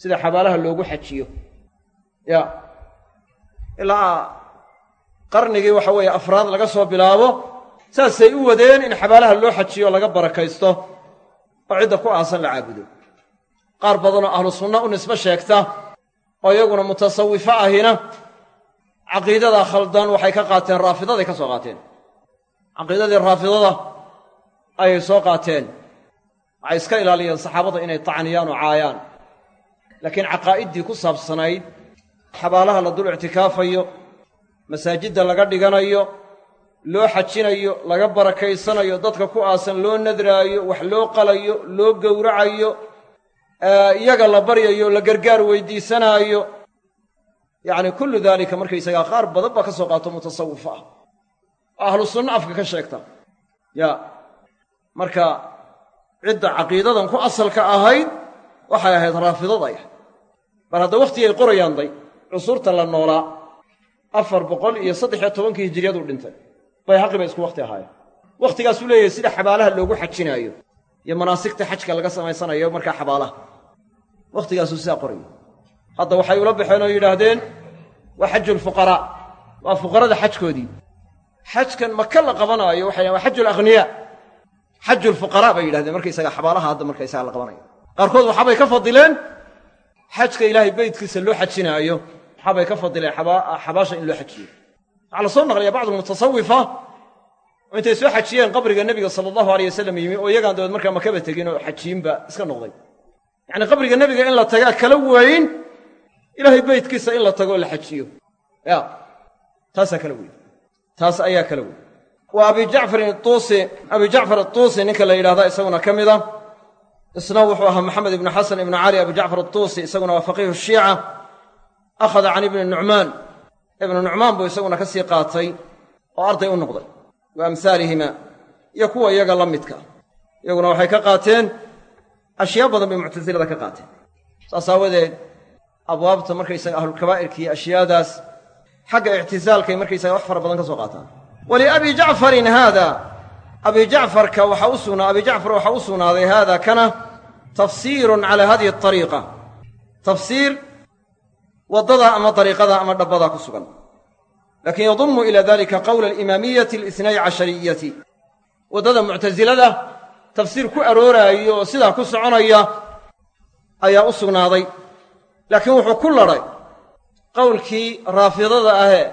sida xabaalaha loogu xajiyo. Ya. Ilaa qarnigii waxa weeye afraad laga soo bilaabo saasay u wadeen in xabaalaha loo xajiyo laga barakaysto oo cidda ku aasan la caabudo. Qaar badanoo ahlu sunna u nisbe sheegta oo iyaguna mutasawifo ahina caqiidada khaldan waxay ka qaateen raafidaday ka soo qaateen. Caqiidadii raafidada ayay soo qaateen. Waxay iska ilaaliyeen saxaabada inay tacniyaan oo caayaan laakiin caqaa'iddii ku saabsanayd xabaalaha la dul ictikaafayo masaajidda laga dhiganayo loo xajinayo laga barakaysanayo dadka ku aasan loo nadraayo wax loo qalayo loo gowracayo iyaga la baryayo la gargaar weydiisanaayo yacni kullu daalika markaysagaa qaar badan baa ka soo qaato mutasawif ah ahlu sunno afka ka sheegta. Ya marka cidda caqiidadan ku asalka ahayd waxay ahayd raafidaday bal hadda wakhtigay qorayaan day la noolaa afar boqol iyo saddex iyo tobankii hijiriyadu dhintay. Bayhaqi bay isku wakhti ahaayeen. Wakhtigaasuu leeyahay sida xabaalaha loogu xajinaayo iyo manaasigta xajka laga samaysanayo markaa xabaalaha. Wakhtigaasuu sidaa qoraya hadda waxay ula baxeen oo yidhaahdeen waa xaju lfuqaraa waa fuqarada xajkoodii. Xajkan maka la qabanaayo waxay waa xaju lakhniyaa xaju lfuqaraa bay yidhahdeen markaysaga xabaalaha hadda markaysaga la qabanayo qaarkood waxaabay ka fadileen xajka ilaahay beytkiisa loo xajinaayo waxaabay ka fadileen xabaasha in loo xajiyo. Waxaa la soo naqliyaa bacdu mutasawifa oo intay soo xajiyeen qabriga nebiga sala allahu alay wasalam yimi oo iyagaan dabeed markaa makaba tegin oo xajiinba iska noqday. Yacni qabriga nebiga in la tagaa kala weyn ilaahay beytkiisa in la tago la xajiyo. Ya taasaa kala weyn. Taas ayaa kala weyn. Waa abi jacfarin atuusi abi jacfar atuusi ninka la yidhahda isaguna ka mida isna wuxuu ahaa maxamed ibnu xasan ibnu cali abu jacfar atuusi isaguna waa faqiihu shiica akhada can ibni nucmaan ibnu nucmaan buu isaguna ka sii qaatay oo arday u noqday. Wa amhaalihima iyo kuwa iyaga la midka. Iyaguna waxay ka qaateen ashyaa badan bay muctasilada ka qaateen. Saas aawadeed abwaabta markaysaga ahlulkabaa'irka iyo ashyaadaas xagga ictisaalkay markaysaga wax fara badan ka soo qaataan. Waliabi jacfarin haada abi jacfarka waxaa u sugnaa abi jacfar waxaa u sugnaaday haada kana tafsiirun calaa hadihi ariiqa tafsiir waddada ama dariiqada ama dhabbadaa ku sugan. Laakiin yadumu ila dalika qowla alimaamiyati alisnay cashariyati. Waddada muctasilada tafsiir ku arooraayo oo sidaa ku soconaya ayaa u sugnaaday. Laakiin wuxuu ku ladhay qowlkii raafidada ahee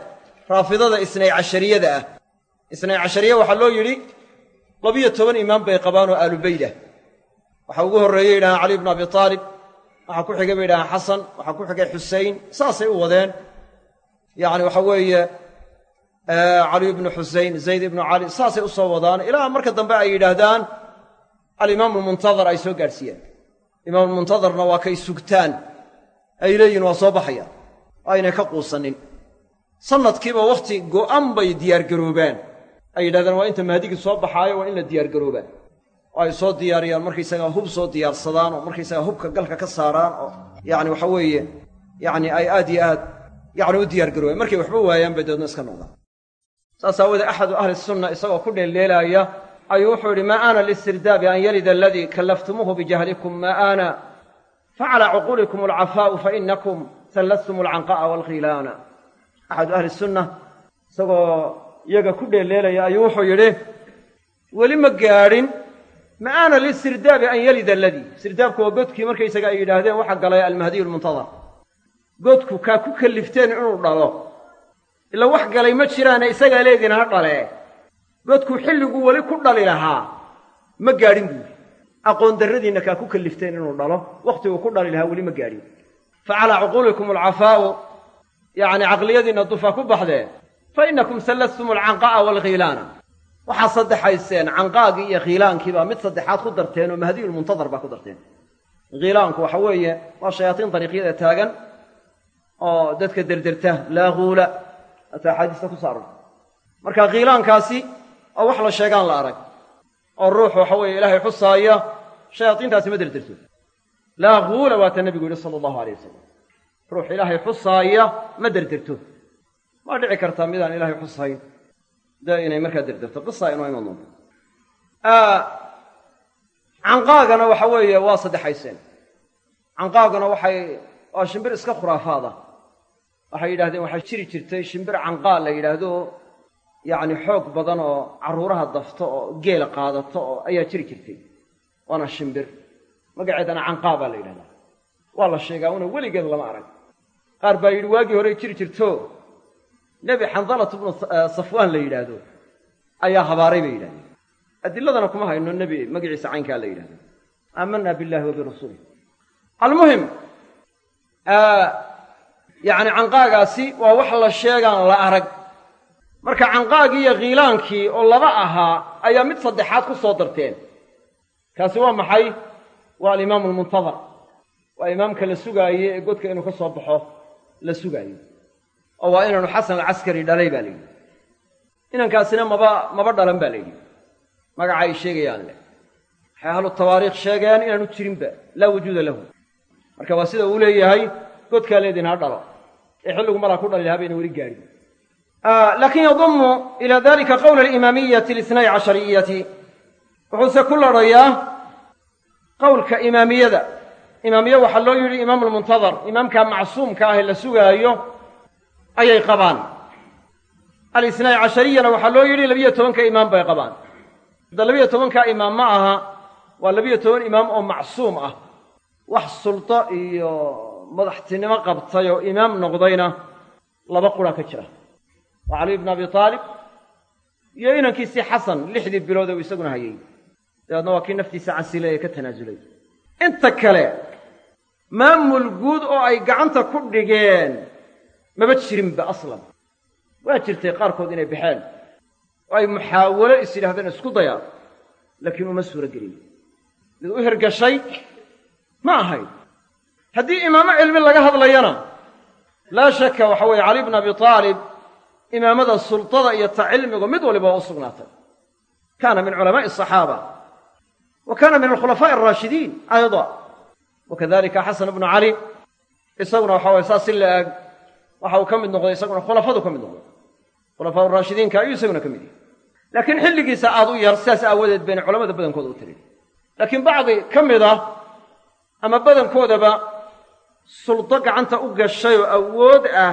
raafidada isnay cashariyada ah. Isnay cashariya waxaa loo yidhi labiyo toban imaam bay qabaan oo aalubeydah waxaa ugu horreeyey yidhahaan cali bnu abi aalib waxaa ku xigay bay yidhahaan xasan waxaa ku xigay xusein saasay u wadeen. Yacni waxa weeye caliy bnu xusein zayd ibnu cali saasay u soo wadaan. Ilaa marka dambe ay yidhaahdaan alimaam almuntadar ay soo gaadhsiiyaan. Imaam almuntadarna waa kay sugtaan. Ay leeyihiin waa soo baxayaan. Oo aynay ka quusanin. Sannadkiiba wakhti go'an bay diyaargaroobaan ay yidhahdaan waa inta mahdigii soo baxaayo waa in la diyaargaroobaa oo ay soo diyaariyaan markaysagaa hub soo diyaarsadaan oo markaysagaa hubka galka ka saaraan oo yacni waxa weeye yacni ay aad iyo aad yacni u diyaargaroobaan markay waxba waayaan bay dabeedna iska noqdaan. Saas aawoodee axadu ahli sunna isagoo ku dheelleelaaya ayuu wuxuu yidhi maa aana listirdaabi an yalida aladii kallaftumuuhu bijahlikum maa aana facalaa cuquulikum alcafaa'u fainakum sallastum alcanqa'a waalkhilaana. Axadu ahli sunna isagoo iyaga ku dheelleelaya ayuu wuxuu yidhi weli ma gaadhin ma'aana lisirdaabi an yalida aladii sirdaabku waa godkii markaysaga ay yidhaahdeen waxa galay almahdiyu lmuntadar godku kaa ku kallifteen inuu dhalo. Ila wax galay ma jiraane isagaa leediin ha dhalee godku xilliguu weli ku dhali lahaa. Ma gaadhin buuri aqoon darradiinna kaa ku kallifteen inuu dhalo. Wakhtiguu ku dhali lahaa weli ma gaadhin. Fa calaa cuquulikum alcafaa'u yacni caqliyadiinna dufaa ku baxdeen fa innakum sallastum alcanqa'a waalkhiilaana waxaa saddexayseen canqaagii iyo khiilaankii baa mid saddexaad ku darteen oo mahdiyulmuntadar baa ku darteen khiilaanku waxa weeye waa shayaatiin dariiqyada taagan oo dadka derderta laa huula ata axaadiista ku saaran marka khiilaankaasi oo wax la sheegaan la arag oo ruuxu waxa weeye ilaahay xusaaya shayaadiintaasi ma derderto laa huula waata nebigu yihi sala allahu alay wasalam ruux ilaahay xusaaya ma derderto waa dhici kartaa midaan ilaahay xusayn dee inay markaa derderto qisa inoo iman doonto canqaagana waxa weeye waa saddexayseen canqaagana waxay waa shimbir iska khuraafaada. Waxay yidhahdeen waxaa jiri jirtay shimbir canqaa la yidhaahdo. Yacni xoog badan oo carruuraha dafto oo geela qaadato oo ayaa jiri jirtay. Waana shimbir. Magaceedana canqaa baa la yidhahdaa. Waa la sheegaa una weligeed lama arag. Qaar baa yidhi waagii horey jiri jirto nebi xandalat bnu safwaan la yidhaahdo. Ayaa habaaray bay yidhahdeen. Adiladana kuma hayno nebi magaciisa caynkaa la yidhahdo aamanaa billahi wa birasuulih almuhim yacni canqaagaasi waa wax la sheegaan la arag. Marka canqaagii iyo khiilaankii oo laba ahaa ayaa mid saddexaad ku soo darteen. Kaasi waa maxay? Waa alimaamu almuntadar waa imaamka la sugaaye ee godka inuu ka soo baxo la sugaayo oo waa inaanu xasan alcaskari dhalay baa la yidhi. Inankaasina maba maba dhalan baa la yidhi. Magaca ay sheegayaan leh. Waxay ahlu tawaariikh sheegeen inaanu jirinba laa wujuuda lahu. Marka waa sida uu leeyahay godkaa leediin ha dhalo. Ee xilligu malaa ku dhali lahaa bayna weli gaadhin laakin yadumu ila dalika qowla alimaamiyati lisnay cashariyati. Wuxuuse ku ladhayaa qowlka imaamiyada. Imaamiye waxaa loo yidhi imaamu lmuntadar imaamka macsuumka ah ee la sugaayo ayay qabaan. Alisnay cashariyana waxaa loo yidhi labiyo tobanka imaam bay qabaan. Hadda labiyo tobanka imaam ma aha waa labiyo toban imaam oo macsuum ah. Wax suldo iyo madaxtinimo qabtay oo imaam noqdayna laba qura ka jira. Waa caliy bnu abi aalib iyo inankiisii xasan lixdii bilood uu isaguna hayay. Dabeedna waa kii naftiisa casilay ee ka tanaasulay inta kale maamul guud oo ay gacanta ku dhigeen maba jirinba aslan? Waa jirtay qaarkood inay baxeen oo ay muxaawalo is yidhahdeen isku dayaan laakiin uma suuro gelin mid u hirgashay ma ahayn haddii imaamo cilmi laga hadlayana laa shaka waxa weeye cali bnu abi aalib imaamada sultada iyo ta cilmigu mid waliba waa u sugnaatay. Kaana min culamaa'i asaxaaba wa kaana min alkhulafaa'i alraashidiin ayda wa kadalika xasan bnu cali isaguna waxa waye saas si la eg waxa uu ka mid noqday isaguna khulafadu ka mid noqday. Khulafaa raashidiinka ayuu isaguna ka mid yahay. Laakiin xilligiisa aad u yar sidaas aawadeed bayna culamada badankooda u tirin laakiin bacdi ka mid ah ama badankoodaba suldo gacanta u gashay oo awood ah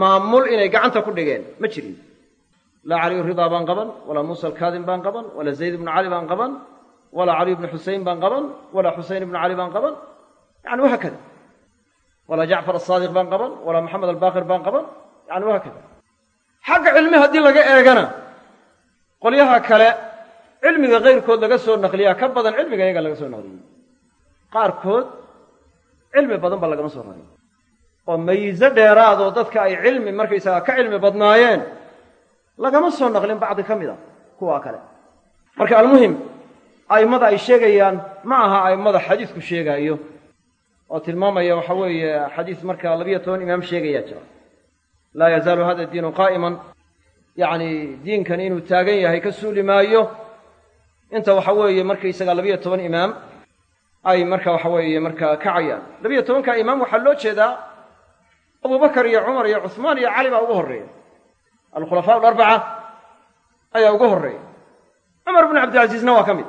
maamul inay gacanta ku dhigeen. Ma jirin. Laa caliyu ridaa baan qaban walaa muusa alkaadim baan qaban walaa zayd ibnu cali baan qaban walaa caliy bnu xusein baan qaban walaa xusein ibnu cali baan qaban. Yani wahaakada walaa jacfar asaadiq baan qaban walaa maxamed albaaqir baan qaban yani wahaakada xagga cilmi haddii laga eegana qolyaha kale cilmiga kayrkood laga soo naqliyaa ka badan cilmiga iyaga laga soo naqliyey. Qaarkood cilmi badan ba lagama soo raray oo mayizo dheeraadoo dadka ay cilmi markaysagaa ka cilmi badnaayeen lagama soo naqlin bacdi ka mid a kuwaa kale. Marka almuhim a'immada ay sheegayaan ma aha a'immada xadiisku sheegaayo oo tilmaamaya waxa weeye xadiis markaa labiyo toban imaam sheegayaa jira laa yazaalu hada diinu qaa'iman. Yacni diinkan inuu taagan yahay ka suuli maayo inta waxa weeye markaysaga labiyo toban imaam ay marka waxa weeye markaa kacayaan labiyo tobanka imaam waxaa loo jeedaa abubakar iyo cumar iyo cuhmaan iyo cali baa ugu horreeya. Alkhulafaa alarbaca ayaa ugu horreeya. Cumar bnu cabdilcasiisna waa ka mid.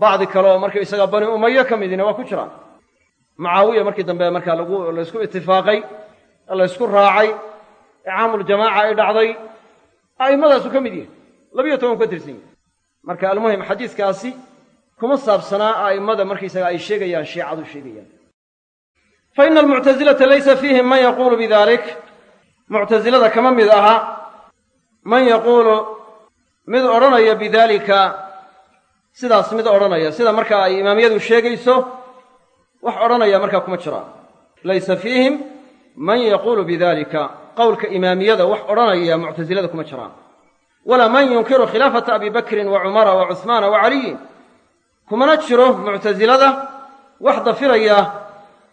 Bacdi kale oo markaysaga bani umaye ka midina waa ku jiraan mucaawiya markii dambe markaa lagu laysku itifaaqay laysku raacay icaamuljamaaca ay dhacday a'immadaasuu ka mid yahay labiyo toban ka tirsan yahay marka almuhim xadiiskaasi kuma saabsanaa a'immada markaysaga ay sheegayaan shiicadu sheegayaan. Fa ina almuctasilata laysa fiihim man yaquulu bidalik muctasilada kama mid aha. Man yaquulu mid odhanaya bidaalika sidaas mid odhanaya. Sida marka ay imaamiyadu sheegayso wax odhanaya markaa kuma jiraan laysa fiihim man yaquulu bidalika qowlka imaamiyada wax odhanaya muctasilada kuma jiraan walaa man yunkiru khilaafata abi bakrin wa cumara wa cuhmaana wa caliyin kumana jiro muctasilada wax dafiraya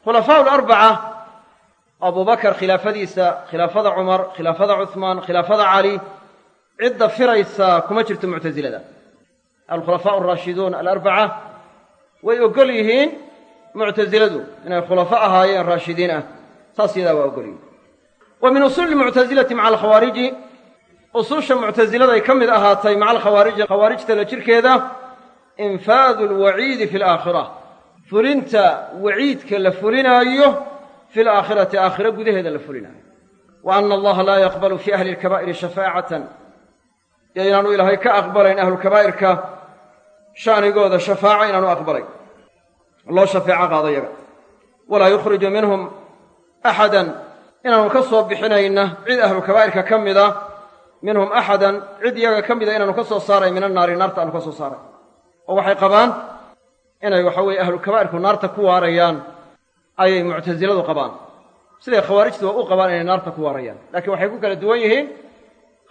khulafaau larbaca abubakar khilaafadiisa khilaafada cumar khilaafada cuhmaan khilaafada cali cid dafiraysa kuma jirto muctasilada alkhulafaau araashiduun alarbaca way ogol yihiin muctasiladu inay khulafo ahaayeen raashidiin ah saas yadaa waa ogol yihiin wa min usuuli lmuctasilati maca alkhawaariji usuusha muctasilada ay ka mid ahaatay maca alkhawaariji khawaarijta la jirkeeda infaadu alwaciidi fi alaakhira fulinta waciidka la fulinaayo fi alaakhirati aakhiro gudaheeda la fulinaayo. Wa ana allaha laa yaqbalu fi ahli alkabaa'iri shafaacatan iyo inaanu ilaahay ka aqbalayn ahlulkabaa'irka sha'nigooda shafaaco inaanu aqbalayn loo shafeeco qaado yaga walaa yukhriju minhum axadan inaanu ka soo bixinayna cid ahlulkabaa'irka ka mida minhum axadan cid iyaga ka mida inaanu ka soo saaray min annaari naarta aanu ka soo saaray. Oo waxay qabaan inay waxa weeye ahlulkabaa'irku naarta ku waarayaan ayay muctasiladu qabaan. Siday khawaarijtu u qabaan inay naarta ku waarayaan. Laakiin waxay ku kala duwan yihiin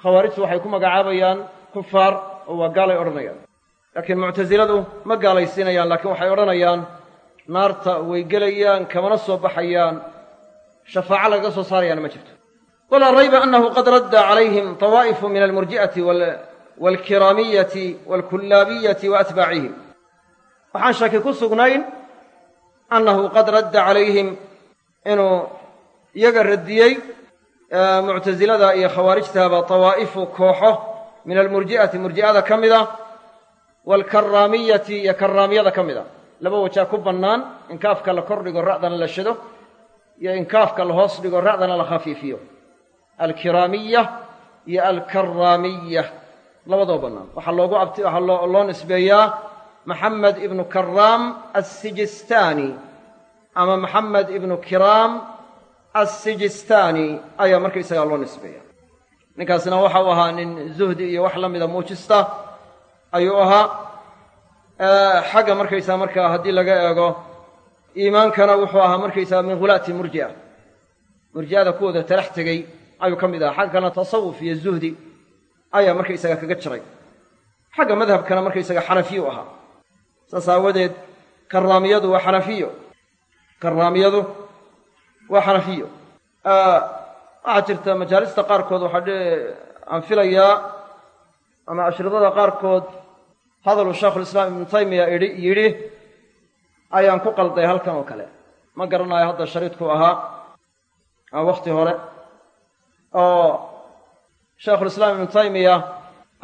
khawaarijtu waxay ku magacaabayaan kufaar oo waa gaalay odhanayaan. Laakiin muctasiladu ma gaalaysiinayaan laakiin waxay odhanayaan naarta way gelayaan kamana soo baxayaan shafaaco lagaga soo saarayaana ma jirto. Walaa rayba annahu qad radda calayhim tawaa'ifu min almurji'ati waalkiraamiyati waalkullaabiyati wa atbaacihim. Waxaan shaki ku sugnayn annahu qad radda calayhim inuu iyaga radiyey muctasilada iyo khawaarijtaaba tawaa'ifu kooxo min almurji'ati murji'ada ka mida waalkaraamiyati iyo karaamiyada ka mida laba wajaa ku bannaan in kaafka la kor dhigo ra'dana la shado iyo in kaafka la hoos dhigo ra'dana la khafiifiyo. Alkiraamiya iyo alkaraamiya labadoo bannaan. Waxaa loogu abti waxaa loo loo nisbeeyaa maxamed ibnu karaam assijistaani ama maxamed ibnu kiraam assijistaani ayaa markaysagaa loo nisbeeya waxa uu ahaa nin zuhdi iyo wax la mida muujista ayuu ahaa xagga markaysaa markaa haddii laga eego iimaankana wuxuu ahaa markaysaga min hulaati murji'a. Murji'ada kuwooda talax tegey ayuu ka mid ahaa. Xagga tasawuf iyo zuhdi ayaa markaysaga kaga jiray. Xagga madhabkana markaysaga xanafiyu ahaa. Saas aawadeed karaamiyadu waa xanafiyo. Karaamiyadu waa xanafiyo. Waxaa jirta majaalista qaarkood waxaa aan filayaa ama ashridada qaarkood hadaluu shaekhulislaam ibnu taymiya idhi yidhi ayaan ku qalday halkan oo kale. Ma garanayo hadda shariidku ahaa wakhti hore oo shaekhulislaam ibnu taymiya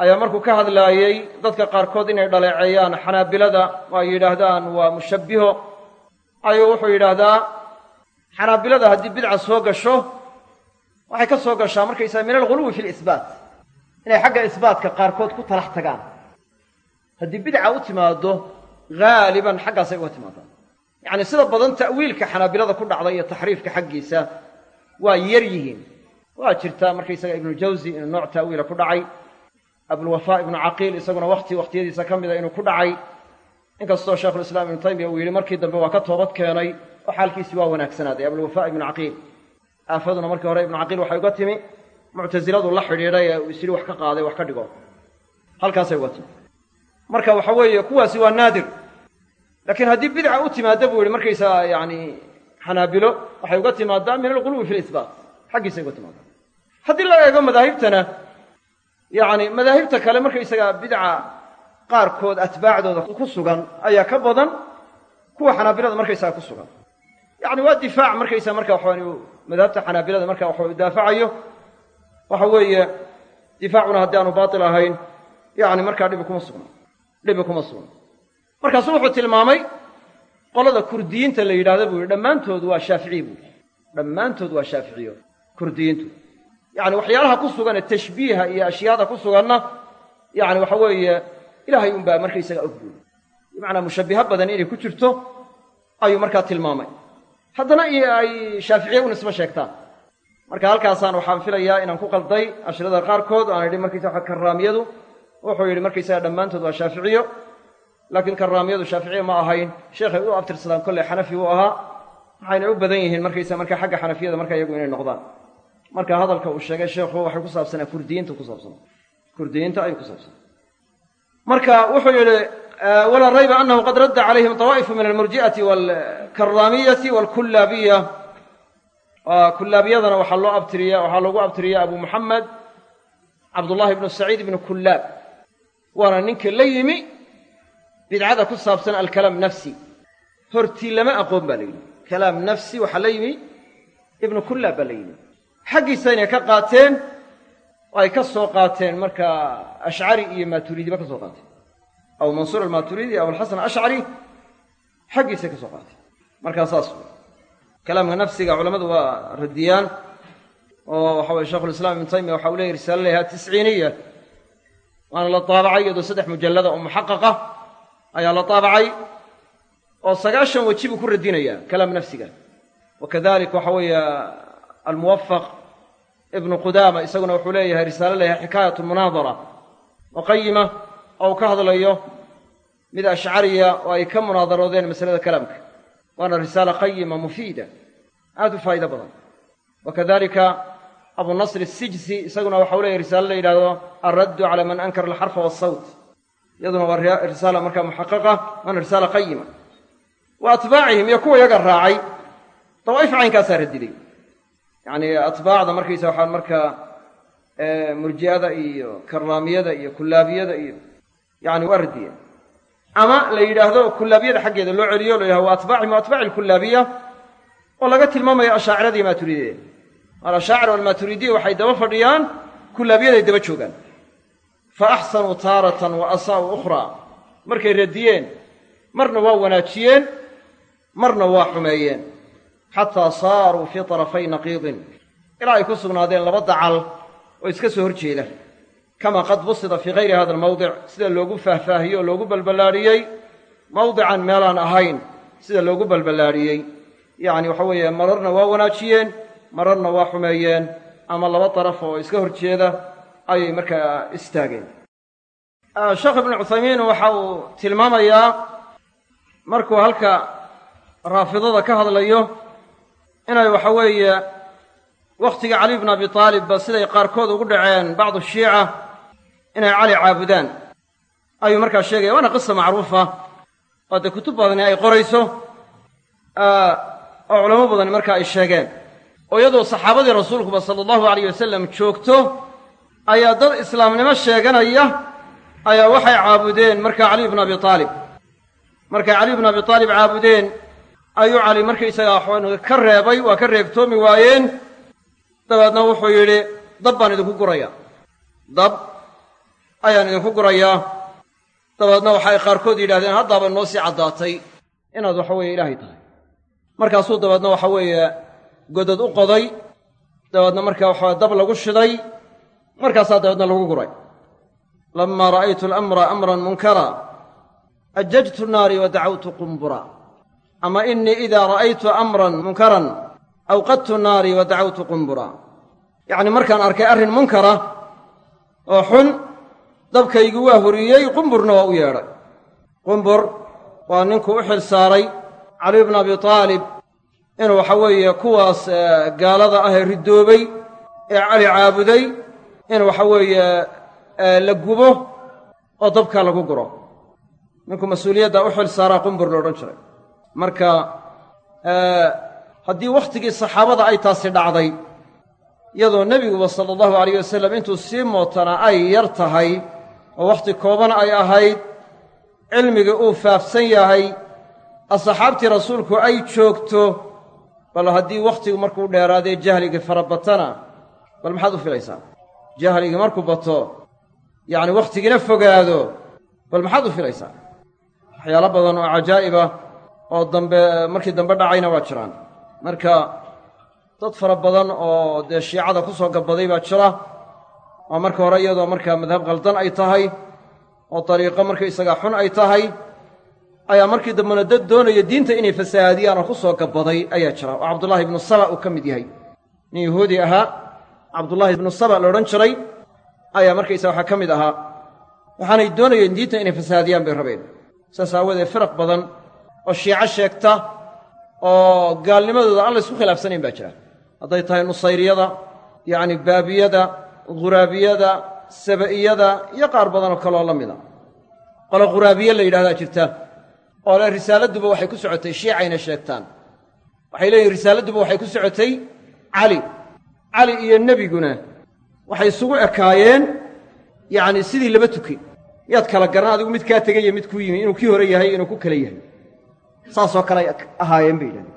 ayaa markuu ka hadlaayey dadka qaarkood inay dhaleeceeyaan xanaabilada oo ay yidhaahdaan waa mushabbiho. Ayuu wuxuu yidhaahdaa xanaabilada haddii bidca soo gasho waxay ka soo gashaa markaysaga min alghuluwi fi lisbaat inay xagga isbaatka qaarkood ku talax tagaan haddii bidca u timaado haaliban xaggaasay uga timaadaan. Yacni sida badan ta'wiilka xanaabilada ku dhacda iyo taxriifka xaggiisa waa yar yihiin. Waa jirtaa markaysaga ibnujawsi inuu nooc ta'wiila ku dhacay abulwafaa ibnu caqiil isaguna wakti wakhtiyadiisa ka mida inuu ku dhacay. Inkastoo sheikhulislaam ibnu taymiya uu yidhi markii dambe waa ka toobad keenay oo xaalkiisii waa wanaagsanaaday abulwafaa ibnu caqiil aafaduna markii hore ibnu caqiil waxay uga timi muctasiladu la xidhiidhay ee uu isyidhi wax ka qaaday wax ka dhigo. Halkaasay uga timi marka waxa weeye kuwaasi waa naadir. Laakiin haddii bidca u timaada buu yihi markaysaa yani xanaabilo waxay uga timaadaa min alghuluwi fi lisbaat xaggiisay uga timaadaa haddii la eego madaahibtana yacni madaahibta kale markaysagaa bidca qaarkood atbaacdooda ku sugan ayaa ka badan kuwa xanaabilada markaysaga ku sugan. Yacni waa difaac markaysaa marka waxaan madhabta xanaabilada marka waxuu daafacayo. Waxa weeye difaacuna haddii aanu baatil ahayn yacni markaa dhibi kuma sugna dhibi kuma sugna markaasuu wuxuu tilmaamay qolada kurdiyiinta la yidhahda buu yihi dhammaantood waa shaaficiy buu yihi dhammaantood waa shaaficiyo kurdiyiintu. Yacni waxyaalaha ku sugan tashbiiha iyo ashyaada ku suganna yacni waxa weeye ilaahay unbaa markaysaga og buuli bimacnaa mushabbiha badan inay ku jirto ayuu markaa tilmaamay. Haddana ay shaaficiye u nisbo sheegtaan. Marka halkaasaan waxaan filayaa inaan ku qalday ashirada qaarkood aan idhi markaysa waxa karraamiyadu wuxuu yidhi markaysaga dhammaantood waa shaaficiyo laakiin karraamiyadu shaaficiye ma ahayn. Sheekhay u abtirsadaan kolley xanafi uu ahaa. Waxayna u badan yihiin markaysa marka xagga xanafiyada marka iyagu inay noqdaan. Marka hadalka uu sheegay sheekhu waxay ku saabsanaa kurdiyiinta ku saabsanaa. Kurdiyiinta ayuu ku saabsanaa. Marka wuxuu yidhi walaa rayba anahu qad radda calayhim dawaa'ifu min almurji'ati waalkarraamiyati waalkullaabiya kullaabiyadana waxaa loo abtiriya waxaa loogu abtiriya abu muxamed cabdullahi ibnu saciid ibnu kullaab waana ninka la yimi bidcada ku saabsan alkalaam nafsi. Hortii lama aqoon baa la yidhi. Kalaam nafsi waxaa la yimi ibnu kullaab baa la yimi xaggiisa inay ka qaateen oo ay ka soo qaateen marka ashcari iyo maaturiidiba ka soo qaateen. Abu mansuur almaaturiidi abulxasan ashcari xaggiisay ka soo qaateen. Markaa saas wey kalaamka nafsiga culammadu waa radiyaan oo waxa weye shekhulislaam ibnu taymiya waxa uu leeyay risaalo layahaa tisciiniya waana la taabacay iyadoo saddex mujallada oo muxaqaqa ayaa la taabacay oo sagaashan weji buu ku radinayaa kalaam nafsiga. Wa kadalik waxa weeye almuwafaq ibnu qudaama isaguna wuxuu leeyahay risaalo layahay xikaayat munaadara oo qayima oo uu ka hadlayo mid ashcariya oo ay ka munaadaroodeen masalada kalaamka. Waana risaala qayima mufiida aad u faa'ido badan. Wa kadalika abunasr asijsi isaguna waxau leeyahy risaalo la yidhahdo alraddu cala man ankara alxarfa waasawt iyaduna waa risaala markaa muxaqaqa waana risaala qayima wa atbaacihim iyo kuwa yaga raacay dawaa'if caynkaasaa radiday yacni atbaacda markaysa waxaan markaa murji'ada iyo karraamiyada iyo kullaabiyada iyo yani waa radiyeen ama la yidhaahdo kullaabiyada xaggeeda loo celiyo la yidhahdo wa atbaacihim wa atbaaci alkullaabiya oo laga tilmaamayo ashaacirada iyo alashaacir walmaaturiidiya waxay daba fadhiyaan kullaabiyaday daba joogaan. Fa axsanuu taaratan wa asaa'uu ukhraa. Markay radiyeen marna waa wanaajiyeen marna waa xumeeyeen. Xataa saaruu fii tarafay naqiidin. Ilaa ay ku sugnaadeen laba dacal oo iska soo hor jeeda kama qad busida fii hayri hada almawdic sida loogu faahfaahiyey oo loogu balballaadhiyey mawdican meelaan ahayn sida loogu balballaadhiyey yacni waxa weeye mararna waa wanaajiyeen mararna waa xumeeyeen ama laba daraf oo iska hor jeeda ayay markaa istaageen. Sheekh ibnu cuthaymiin waxa uu tilmaamayaa markuu halka raafidada ka hadlayo inay waxa weeye wakhtiga cali bn abi taalibba siday qaarkood ugu dhaceen bacdu shiica inay cali caabudaan. Ayuu markaa sheegaya waana qisa macruufa oo dee kutub badani ay qorayso oo culamo badani markaa ay sheegeen oo iyadoo saxaabadii rasuulkuba sala allahu alayh wasalam joogto ayaa dad islaamnimo sheeganaya ayaa waxay caabudeen. Markaa cali bn abi taalib markay cali bn abi taalib caabudeen ayuu cali markaysagaa ka reebay waa ka reebtoomi waayeen. Dabeedna wuxuu yidhi dab baan idinku gurayaa. Dab ayaan idinku gurayaa. Dabeedna waxay qaarkood yidhahdeen haddaaba noo sii caddaatay. Inaad waxa weeye ilaahay tahay. Markaasuu dabeedna waxa weeye godad u qoday dabeedna markaa waxaa dab lagu shiday markaasaa dabeedna lagu guray. Lamaa ra'aytu alamra amran munkara ajajtu naari wa dacawtu qumbura. Ama inii idaa ra'aytu amran munkaran awqadtu naari wa dacawtu qumbura. Yacni markaan arkay arrin munkara oo xun dabkaygu waa horiyey qumburna waa u yeedhay. Qumbur waa ninkuu u xil saaray cali bna abi taalib inuu waxa weeye kuwaas gaalada ahee ridoobay ee cali caabuday in waxa weeye la gubo oo dabkaa lagu guro. Ninkuu mas'uuliyadda u xil saaraa qumbur la odhan jiray. Marka haddii wakhtigii saxaabada ay taasi dhacday iyadoo nebiguba sala allahu alayh wasalam intuu sii mootana ay yar tahay oo wakhti kooban ay ahayd cilmigii uu faafsan yahay asxaabtii rasuulku ay joogto bal haddii wakhtigu markuu dheeraadee jahligii fara batana bal maxaad u filaysaa? Jahligii markuu bato yacni wakhtigina fogaado bal maxaad u filaysaa? Waxyaalo badan oo cajaa'ib ah oo dambe markii dambe dhacayna waa jiraan. Marka dad fara badan oo dee shiicada ku soo gabaday baa jira oo marka hore iyadoo markaa madhab khaldan ay tahay oo dariiqo markaysagaa xun ay tahay ayaa markii dambena dad doonaya diinta inay fasahaadiyaan oo ku soo gabbaday ayaa jira. Oo cabdullaahi ibnu saba uu ka mid yahay. Nin yahuudi ahaa cabdullaahi ibnu saba la odhan jiray ayaa markaysa waxaa ka mid ahaa. Waxaanay doonayeen diinta inay fasahaadiyaan bay rabeen. Saas aawoodee firaq badan oo shiico sheegta oo gaalnimadooda aan la ysku khilaafsanayn baa jira. Hadday tahay nusayriyada yacni baabiyada ghuraabiyada saba'iyada iyo qaar badanoo kaleoo la mida qolo ghuraabiye la yidhahdaa jirta oo le risaaladduba waxay ku socotay shiicayna sheegtaan. Waxay leeyihiin risaaladduba waxay ku socotay cali cali iyo nebiguna waxay isugu ekaayeen yacni sidii laba tuke yaad kala garan adigu mid kaa tegay mid kuu yimi inuu kii hore yahay inuu ku kale yahay. Saasoo kale ay ahaayeen bay yidhahdeen.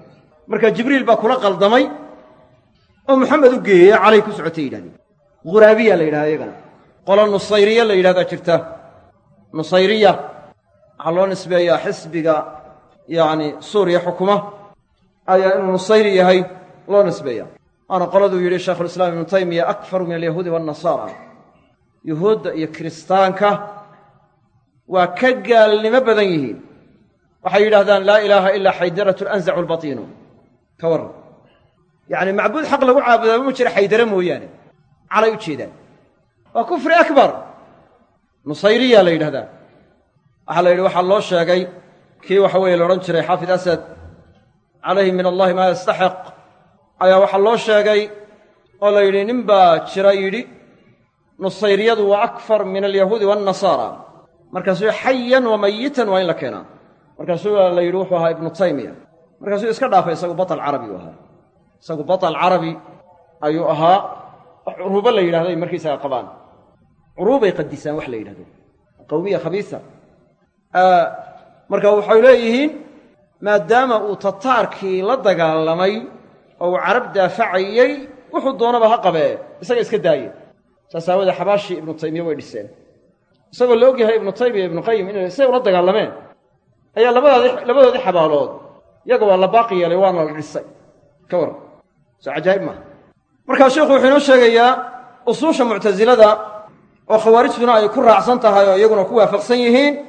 Marka jibriil baa kula qaldamay oo maxamed u geeyey calay ku socotay yidhahdeen. Ghuraabiya la yidhahda iyagana. Qolo nusayriya la yidhahdaa jirta. Nusayriya waxaa loo nisbeeyaa xisbiga yacni suuriya xukuma ayaa inuu nusayri yahay loo nisbeeya waana qoladuu yidhi shaykhulislaam ibnu taymiya akfaru min alyahuudi waannasaara yuhuudda iyo kiristaanka waa ka gaalnimo badan yihiin. Waxay yidhahdaan laa ilaaha ilaa xaydaratu anzacu lbatiinu ka warran. Yacni macbuud xaq lagu caabudaaba ma jira xaydare mooyaane. Calay u jeedaan. Waa kufri akbar. Nusayriya la yidhahdaa waxaa la yidhi waxaa loo sheegay kii waxa weeye laodhan jiray xaafid asad calayhi min allahi maa yastaxiq ayaa waxaa loo sheegay oo la yidhi nin baa jira yidhi nusayriyadu waa akfar min alyahuudi waannasaara markaasuu xayan wa mayitan waa in la keenaa. Markaasuu la yidhi wuxuu ahaa ibnu taymiya. Markaasuu iska dhaafay isagu batal carabi ahaa. Isagu batal carabi ayuu ahaa. Wax curuubo la yidhahday markaysaga qabaan. Curuubay qadisaan wax la yidhahdo. Qawmiya khabiisa marka waxay leeyihiin maadaama uu tataarkii la dagaalamay oo uu carab daafacayey wuxuu doonaba ha qabee isaga iska daaye. Saas aawoodee xabaashii ibnu taymiya way dhiseen. Isagoo la og ibnu taymiya ibnu qayim inay say ula dagaalameen ayaa labadaadi labadoodii xabaalood yaga waa la baaqi yeelay waana la dhisay. Ka warran soo cajaa'ib maaha. Markaa sheikhu wuxuu inoo sheegayaa usuusha muctasilada oo khawaarijtuna ay ku raacsan tahay oo iyaguna ku waafaqsan yihiin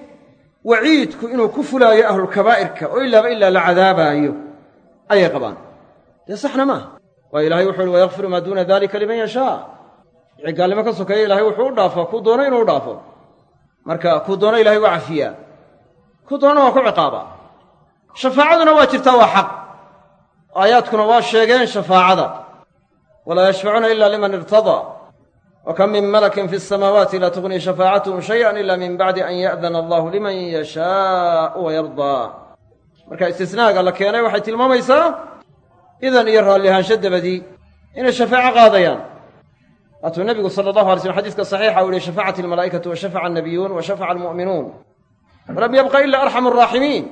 waciidku inuu ku fulaayo ahlulkabaa'irka oo ilaaba ilaa la cadaabaayo ayay qabaan. Dee saxna maaha waayo ilahay wuxu uhi wayakfiru maa duuna dalika liman yashaa. Wixii gaalnimo ka sokeeya ilahay wuxuu u dhaafo kuu doono inuu u dhaafo. Marka kuu doono ilahay waa cafiyaa kuu doonana waa ku ciqaabaa shafaacaduna waa jirtaa waa xaq. Aayaadkuna waa sheegeen shafaacada. Walaa yashfacuuna ila liman irtadaa kam min malakin fi asamaawaati laa tugnii shafaacatuhum shayan ila min bacdi an ya'dana allahu liman yashaau wayardaa marka istisnaaga la keenay waxay tilmaamaysaa idan iyo raallihaansho dabadii inay shafaaco qaadayaan waatuu nebigu sala allahu alay slm xadiiska saxiixa u yihi shafacat almalaa'ikatu wa shafaca annabiyuun wa shafaca almu'minuun walam yabqa ila arxamu araaximiin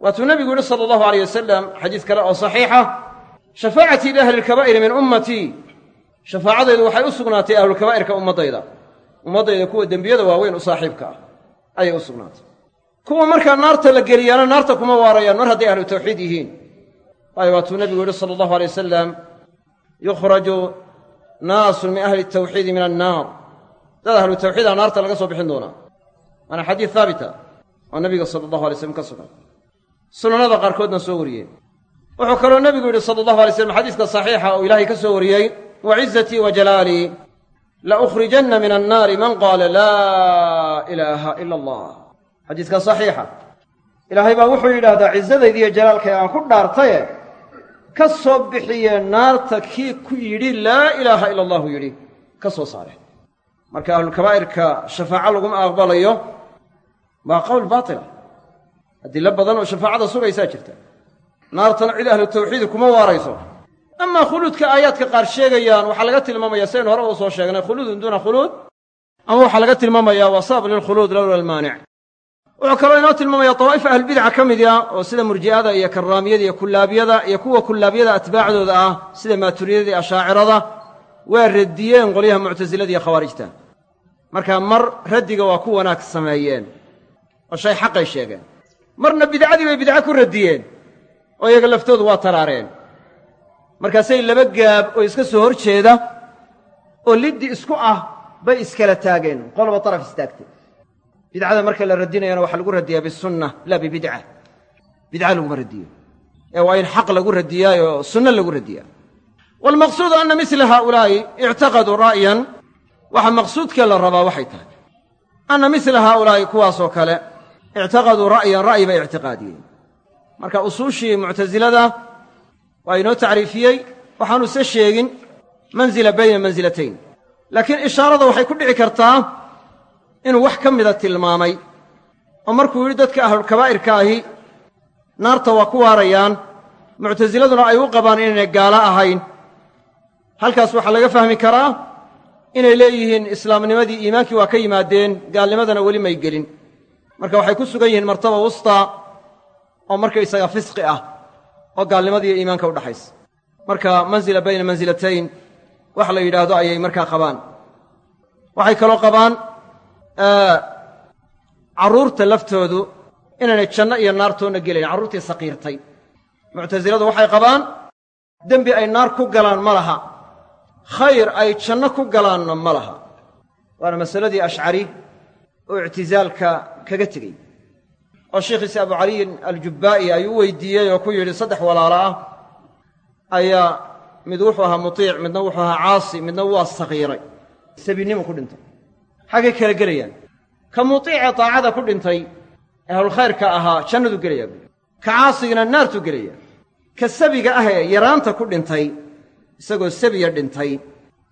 waatuu nebigu yihi sala allahu alayh wasalam xadiis kale oo saxiixa shafaacatii liahli lkabaa'iri min ummatii shafaacadaydu waxay u sugnaatay ahlulkabaa'irka ummaddayda. Ummaddayda kuwa dembiyada waaweyn u saaxiibka ah ayay u sugnaatay. Kuwa markaa naarta la geliyaana naarta kuma waarayaan mar hadday ahlu tawxiid yihiin. Waayo waatuu nebigu yihi sala allahu alay wasalam yukhraju naasun min ahli tawxiidi min annaar. Dad ahlu tawxiida naarta laga soo bixin doonaa. Waana xadiid haabita oo nebiga sala allahu alay slam ka sugan. Sunanada qaarkoodna soo wariyey wuxuu kaloo nebigu yidhi sala allahu alay slam xadiiska saxiixa oo ilaahay ka soo wariyey wa cizatii wa jalaalii la ukhrijanna min annaari man qaala laa ilaaha ila allah xadiiska saxiixa ilaahay baa wuxuu yidhaahdaa cizadaydiiyo jalaalkay aan ku dhaartaye ka soo bixiye naarta kii ku yidhi laa ilaaha ila allahu yidhi ka soo saare marka ahlulkabaa'irka shafaaco laguma aqbalayo waa qowl baatila adilo badan oo shafaacada sugaysaa jirta naartana cid ahlu tawxiidi kuma waarayso amaa khuluudka aayaadka qaar sheegayaan waxaa laga tilmaamaya saynu hore u soo sheegnay khuluudun duuna khuluud ama waxaa laga tilmaamayaa waa sabab lilkhuluud lowla almaanic wuxuu kaloo inoo tilmaamaya dawaa'if ahlulbidaca ka mid ah oo sida murji'ada iyo karraamiyada iyo kullaabiyada iyo kuwa kullaabiyada atbaacdooda ah sida maaturiyada iyo ashaacirada waa radiyeen qolyaha muctasilada iyo khawaarijta. Marka mar raddiga waa ku wanaag sameeyeen oo shay xaqay sheegeen. Marna bidcadii bay bidco ku radiyeen oo iyaga laftoodu waa taraareen markaasay laba gaab oo iska soo hor jeeda oo liddi isku ah bay iskala taageen. Qoloba daraf istaagtay. Bidcada marka la radinayana waxaa lagu radiyaa bisunna laa bibidca. Bidca laguma radiyo. Ee waa in xaq lagu radiyaayoo sunno lagu radiyaa. Waalmaqsuudu anna misla haaulaa'i ictaqaduu ra'yan. Waxa maqsuudkee la rabaa waxay tahay. Anna misla haaulaa'i kuwaasoo kale ictaqaduu ra'yan ra'yi bay ictiqaadiyeen. Marka usuushii muctasilada waa inoo tacriifiyey waxaanu se sheegin manzila bayna mansilatayn laakiin ishaarada waxay ku dhici kartaa inuu wax ka mida tilmaamay. Oo markuu yidhi dadka ahlulkabaa'irka ahi naarta waa ku waarayaan muctasiladuna ay u qabaan inaynay gaalo ahayn. Halkaas waxaa laga fahmi karaa inay leeyihiin islaamnimadii iimaankii waa ka yimaadeen gaalnimadana weli may gelin. Marka waxay ku sugan yihiin martaba wustaa oo markaysaga fisqi ah oo gaalnimadiiyo iimaanka udhaxaysa marka mansila bayna mansilatayn wax la yidhaahdo ayay markaa qabaan. Waxay kaloo qabaan carruurta laftoodu inaynay janno iyo naartoonna gelayn carruurtii saqiirtay. Muctasiladu waxay qabaan dembi ay naar ku galaan ma laha khayr ay janno ku galaanna ma laha. Waana masaladii ashcari oo ictisaalka kaga tegey oo sheikhiisi abu caliyin aljubbaa'i ayuu weydiiyey oo ku yidhi saddex walaalo ah ayaa mid wuxuu ahaa mutiic midna wuxuu ahaa caasi midna waa sakiiray sabiinnimu ku dhintay. Xaggay kala gelayaan. Ka mutiice daacada ku dhintay ahlulkhayrka ahaa jannadu gelayaa buui ka caasigina naartuu gelayaa ka sabiga ah ee yaraanta ku dhintay isagoo sabiya dhintay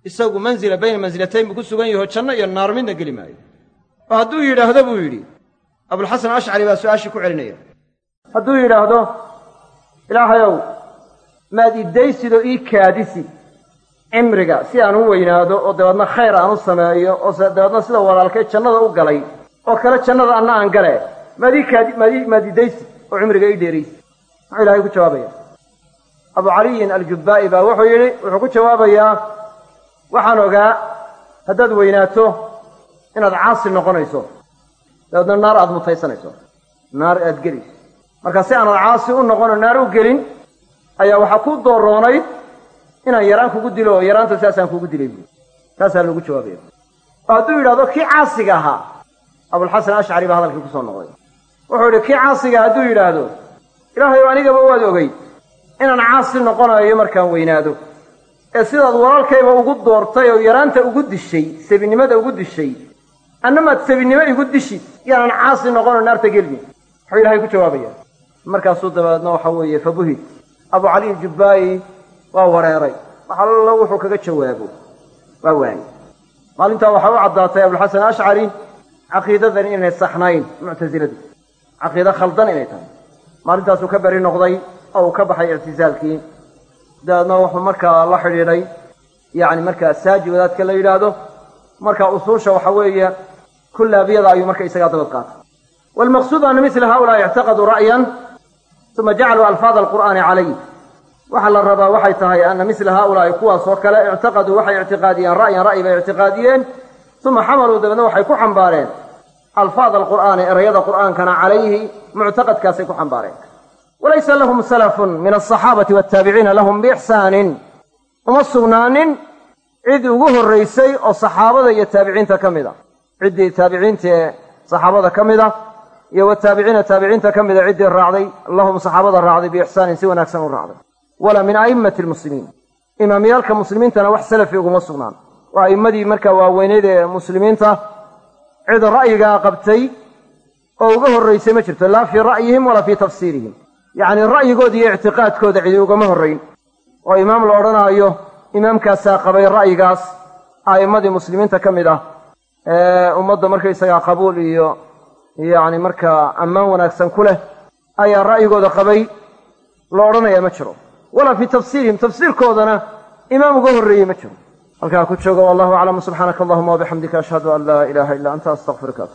isagu mansila bayna mansilatayn buu ku sugan yaho janno iyo naar midna geli maayo. Oo hadduu yidhaahdo buu yidhi abulxasan ashcari baa su'aashii ku celinaya. Hadduu yidhaahdo ilaahayow maad iddaysidoo ii kaadisi cimriga si aan u weynaado oo dabeedna khayr aan u sameeyo oo dabeedna sida walaalkay jannada u galay oo kale jannada anna aan gale maad ii kaadi maad maad iddaysi oo cimriga ii dheeraysi. Muxuu ilahay ku jawaabaya. Abu caliyin aljubbaa'i baa wuxuu yidhi wuxuu ku jawaabayaa waxaan ogaa haddaad weynaato inaad caasi noqonayso dabeedna naar aad mutaysanayso naar aad gelayso marka si aanad caasi u noqonoo naar u gelin ayaa waxaa ku dooroonayd inaan yaraan kugu dilo oo yaraanta sidaasaan kugu dilay. Buui taasaa loogu jawaabaya hadduu yidhahdo kii caasiga ahaa? Abulxasan ashcari baa hadalkii ku soo noqday. Wuxuu yidhi kii caasiga hadduu yidhaahdo ilaahayow anigaba waad ogey inaan caasi noqonayo markaan weynaado. Ee sidaad walaalkayba ugu doortay oo yaraanta ugu dishay sabinimada ugu dishay annamaad sabinimo igu dishi yaanan caasi noqonoo naarta gelmi muxuu ilahay ku jawaabaya markaasuu dabeedna waxa weeye fabuhid abu cali jubbaayi waa wareeray. Wax wuxuu kaga jawaabo. Waa waayey maalintaa waxaa u caddaatay abulxasan ashcari caqiidadan inay saxnayn muctasiladu caqiide khaldan inay tahay. Maalintaasuu ka beri noqday oo uu ka baxay ictisaalkii. Dabeedna wuxuu markaa la xidhiidhay yacni markaa saaji wadaadka la yidhaahdo. Marka usuusha waxa weeye kullaabiyada ayuu marka isagaa dabad qaatay. Waalmaqsuudu ana misla haulaai ictaqaduu ra'yan uma jacaluu alfaada alqur'aani calayh waxaa la rabaa waxay tahay ana misla haulaai kuwaas oo kale ictaqaduu waxay ictiqaadiyeen ra'yan ra'yi bay ictiqaadiyeen uma xamaluu dabeedna waxay ku xambaareen. Alfaada alqur'aani erayada qur'aankana calayhi muctaqadkaasay ku xambaareen. Walaysa lahum salafun min alsaxaabati waataabiciina lahum biixsaanin uma sugnaanin cid ugu horraysay oo saxaabada iyo taabiciinta ka mid a ciddii taabiciintaee saxaabada ka mid a iyo wataabiciina taabiciinta ka mida ciddii raacday lahum saxaabada raacday biixsaanin si wanaagsan u raacday. Walaa min a'immati almuslimiin imaamyaalka muslimiintana wax salafi uguma sugnaan. Oo a'immadii markaa waaweyneyd ee muslimiinta cid ra'yigaa qabtay oo uga horraysay ma jirto laa fii ra'yihim walaa fii tafsiirihim. Yacnii ra'yigooda iyo ictiqaadkooda cidi ugama horrayn oo imaam la odhanaayo imaamkaasaa qabay ra'yigaas a'immadii muslimiinta ka mid ah ummadda markaysagaa qabuul iyo yacni markaa ammaan wanaagsan ku leh ayaa ra'yigooda qabay la odhanayaa ma jiro. Walaa fii tafsiirihim tafsiirkoodana imaam uga horreeyey ma jiro. Halkaa ku jooga wallahu aclam subxaanaka allahuma wabixamdika ashhadu an laa ilaaha illa anta astaqfiruka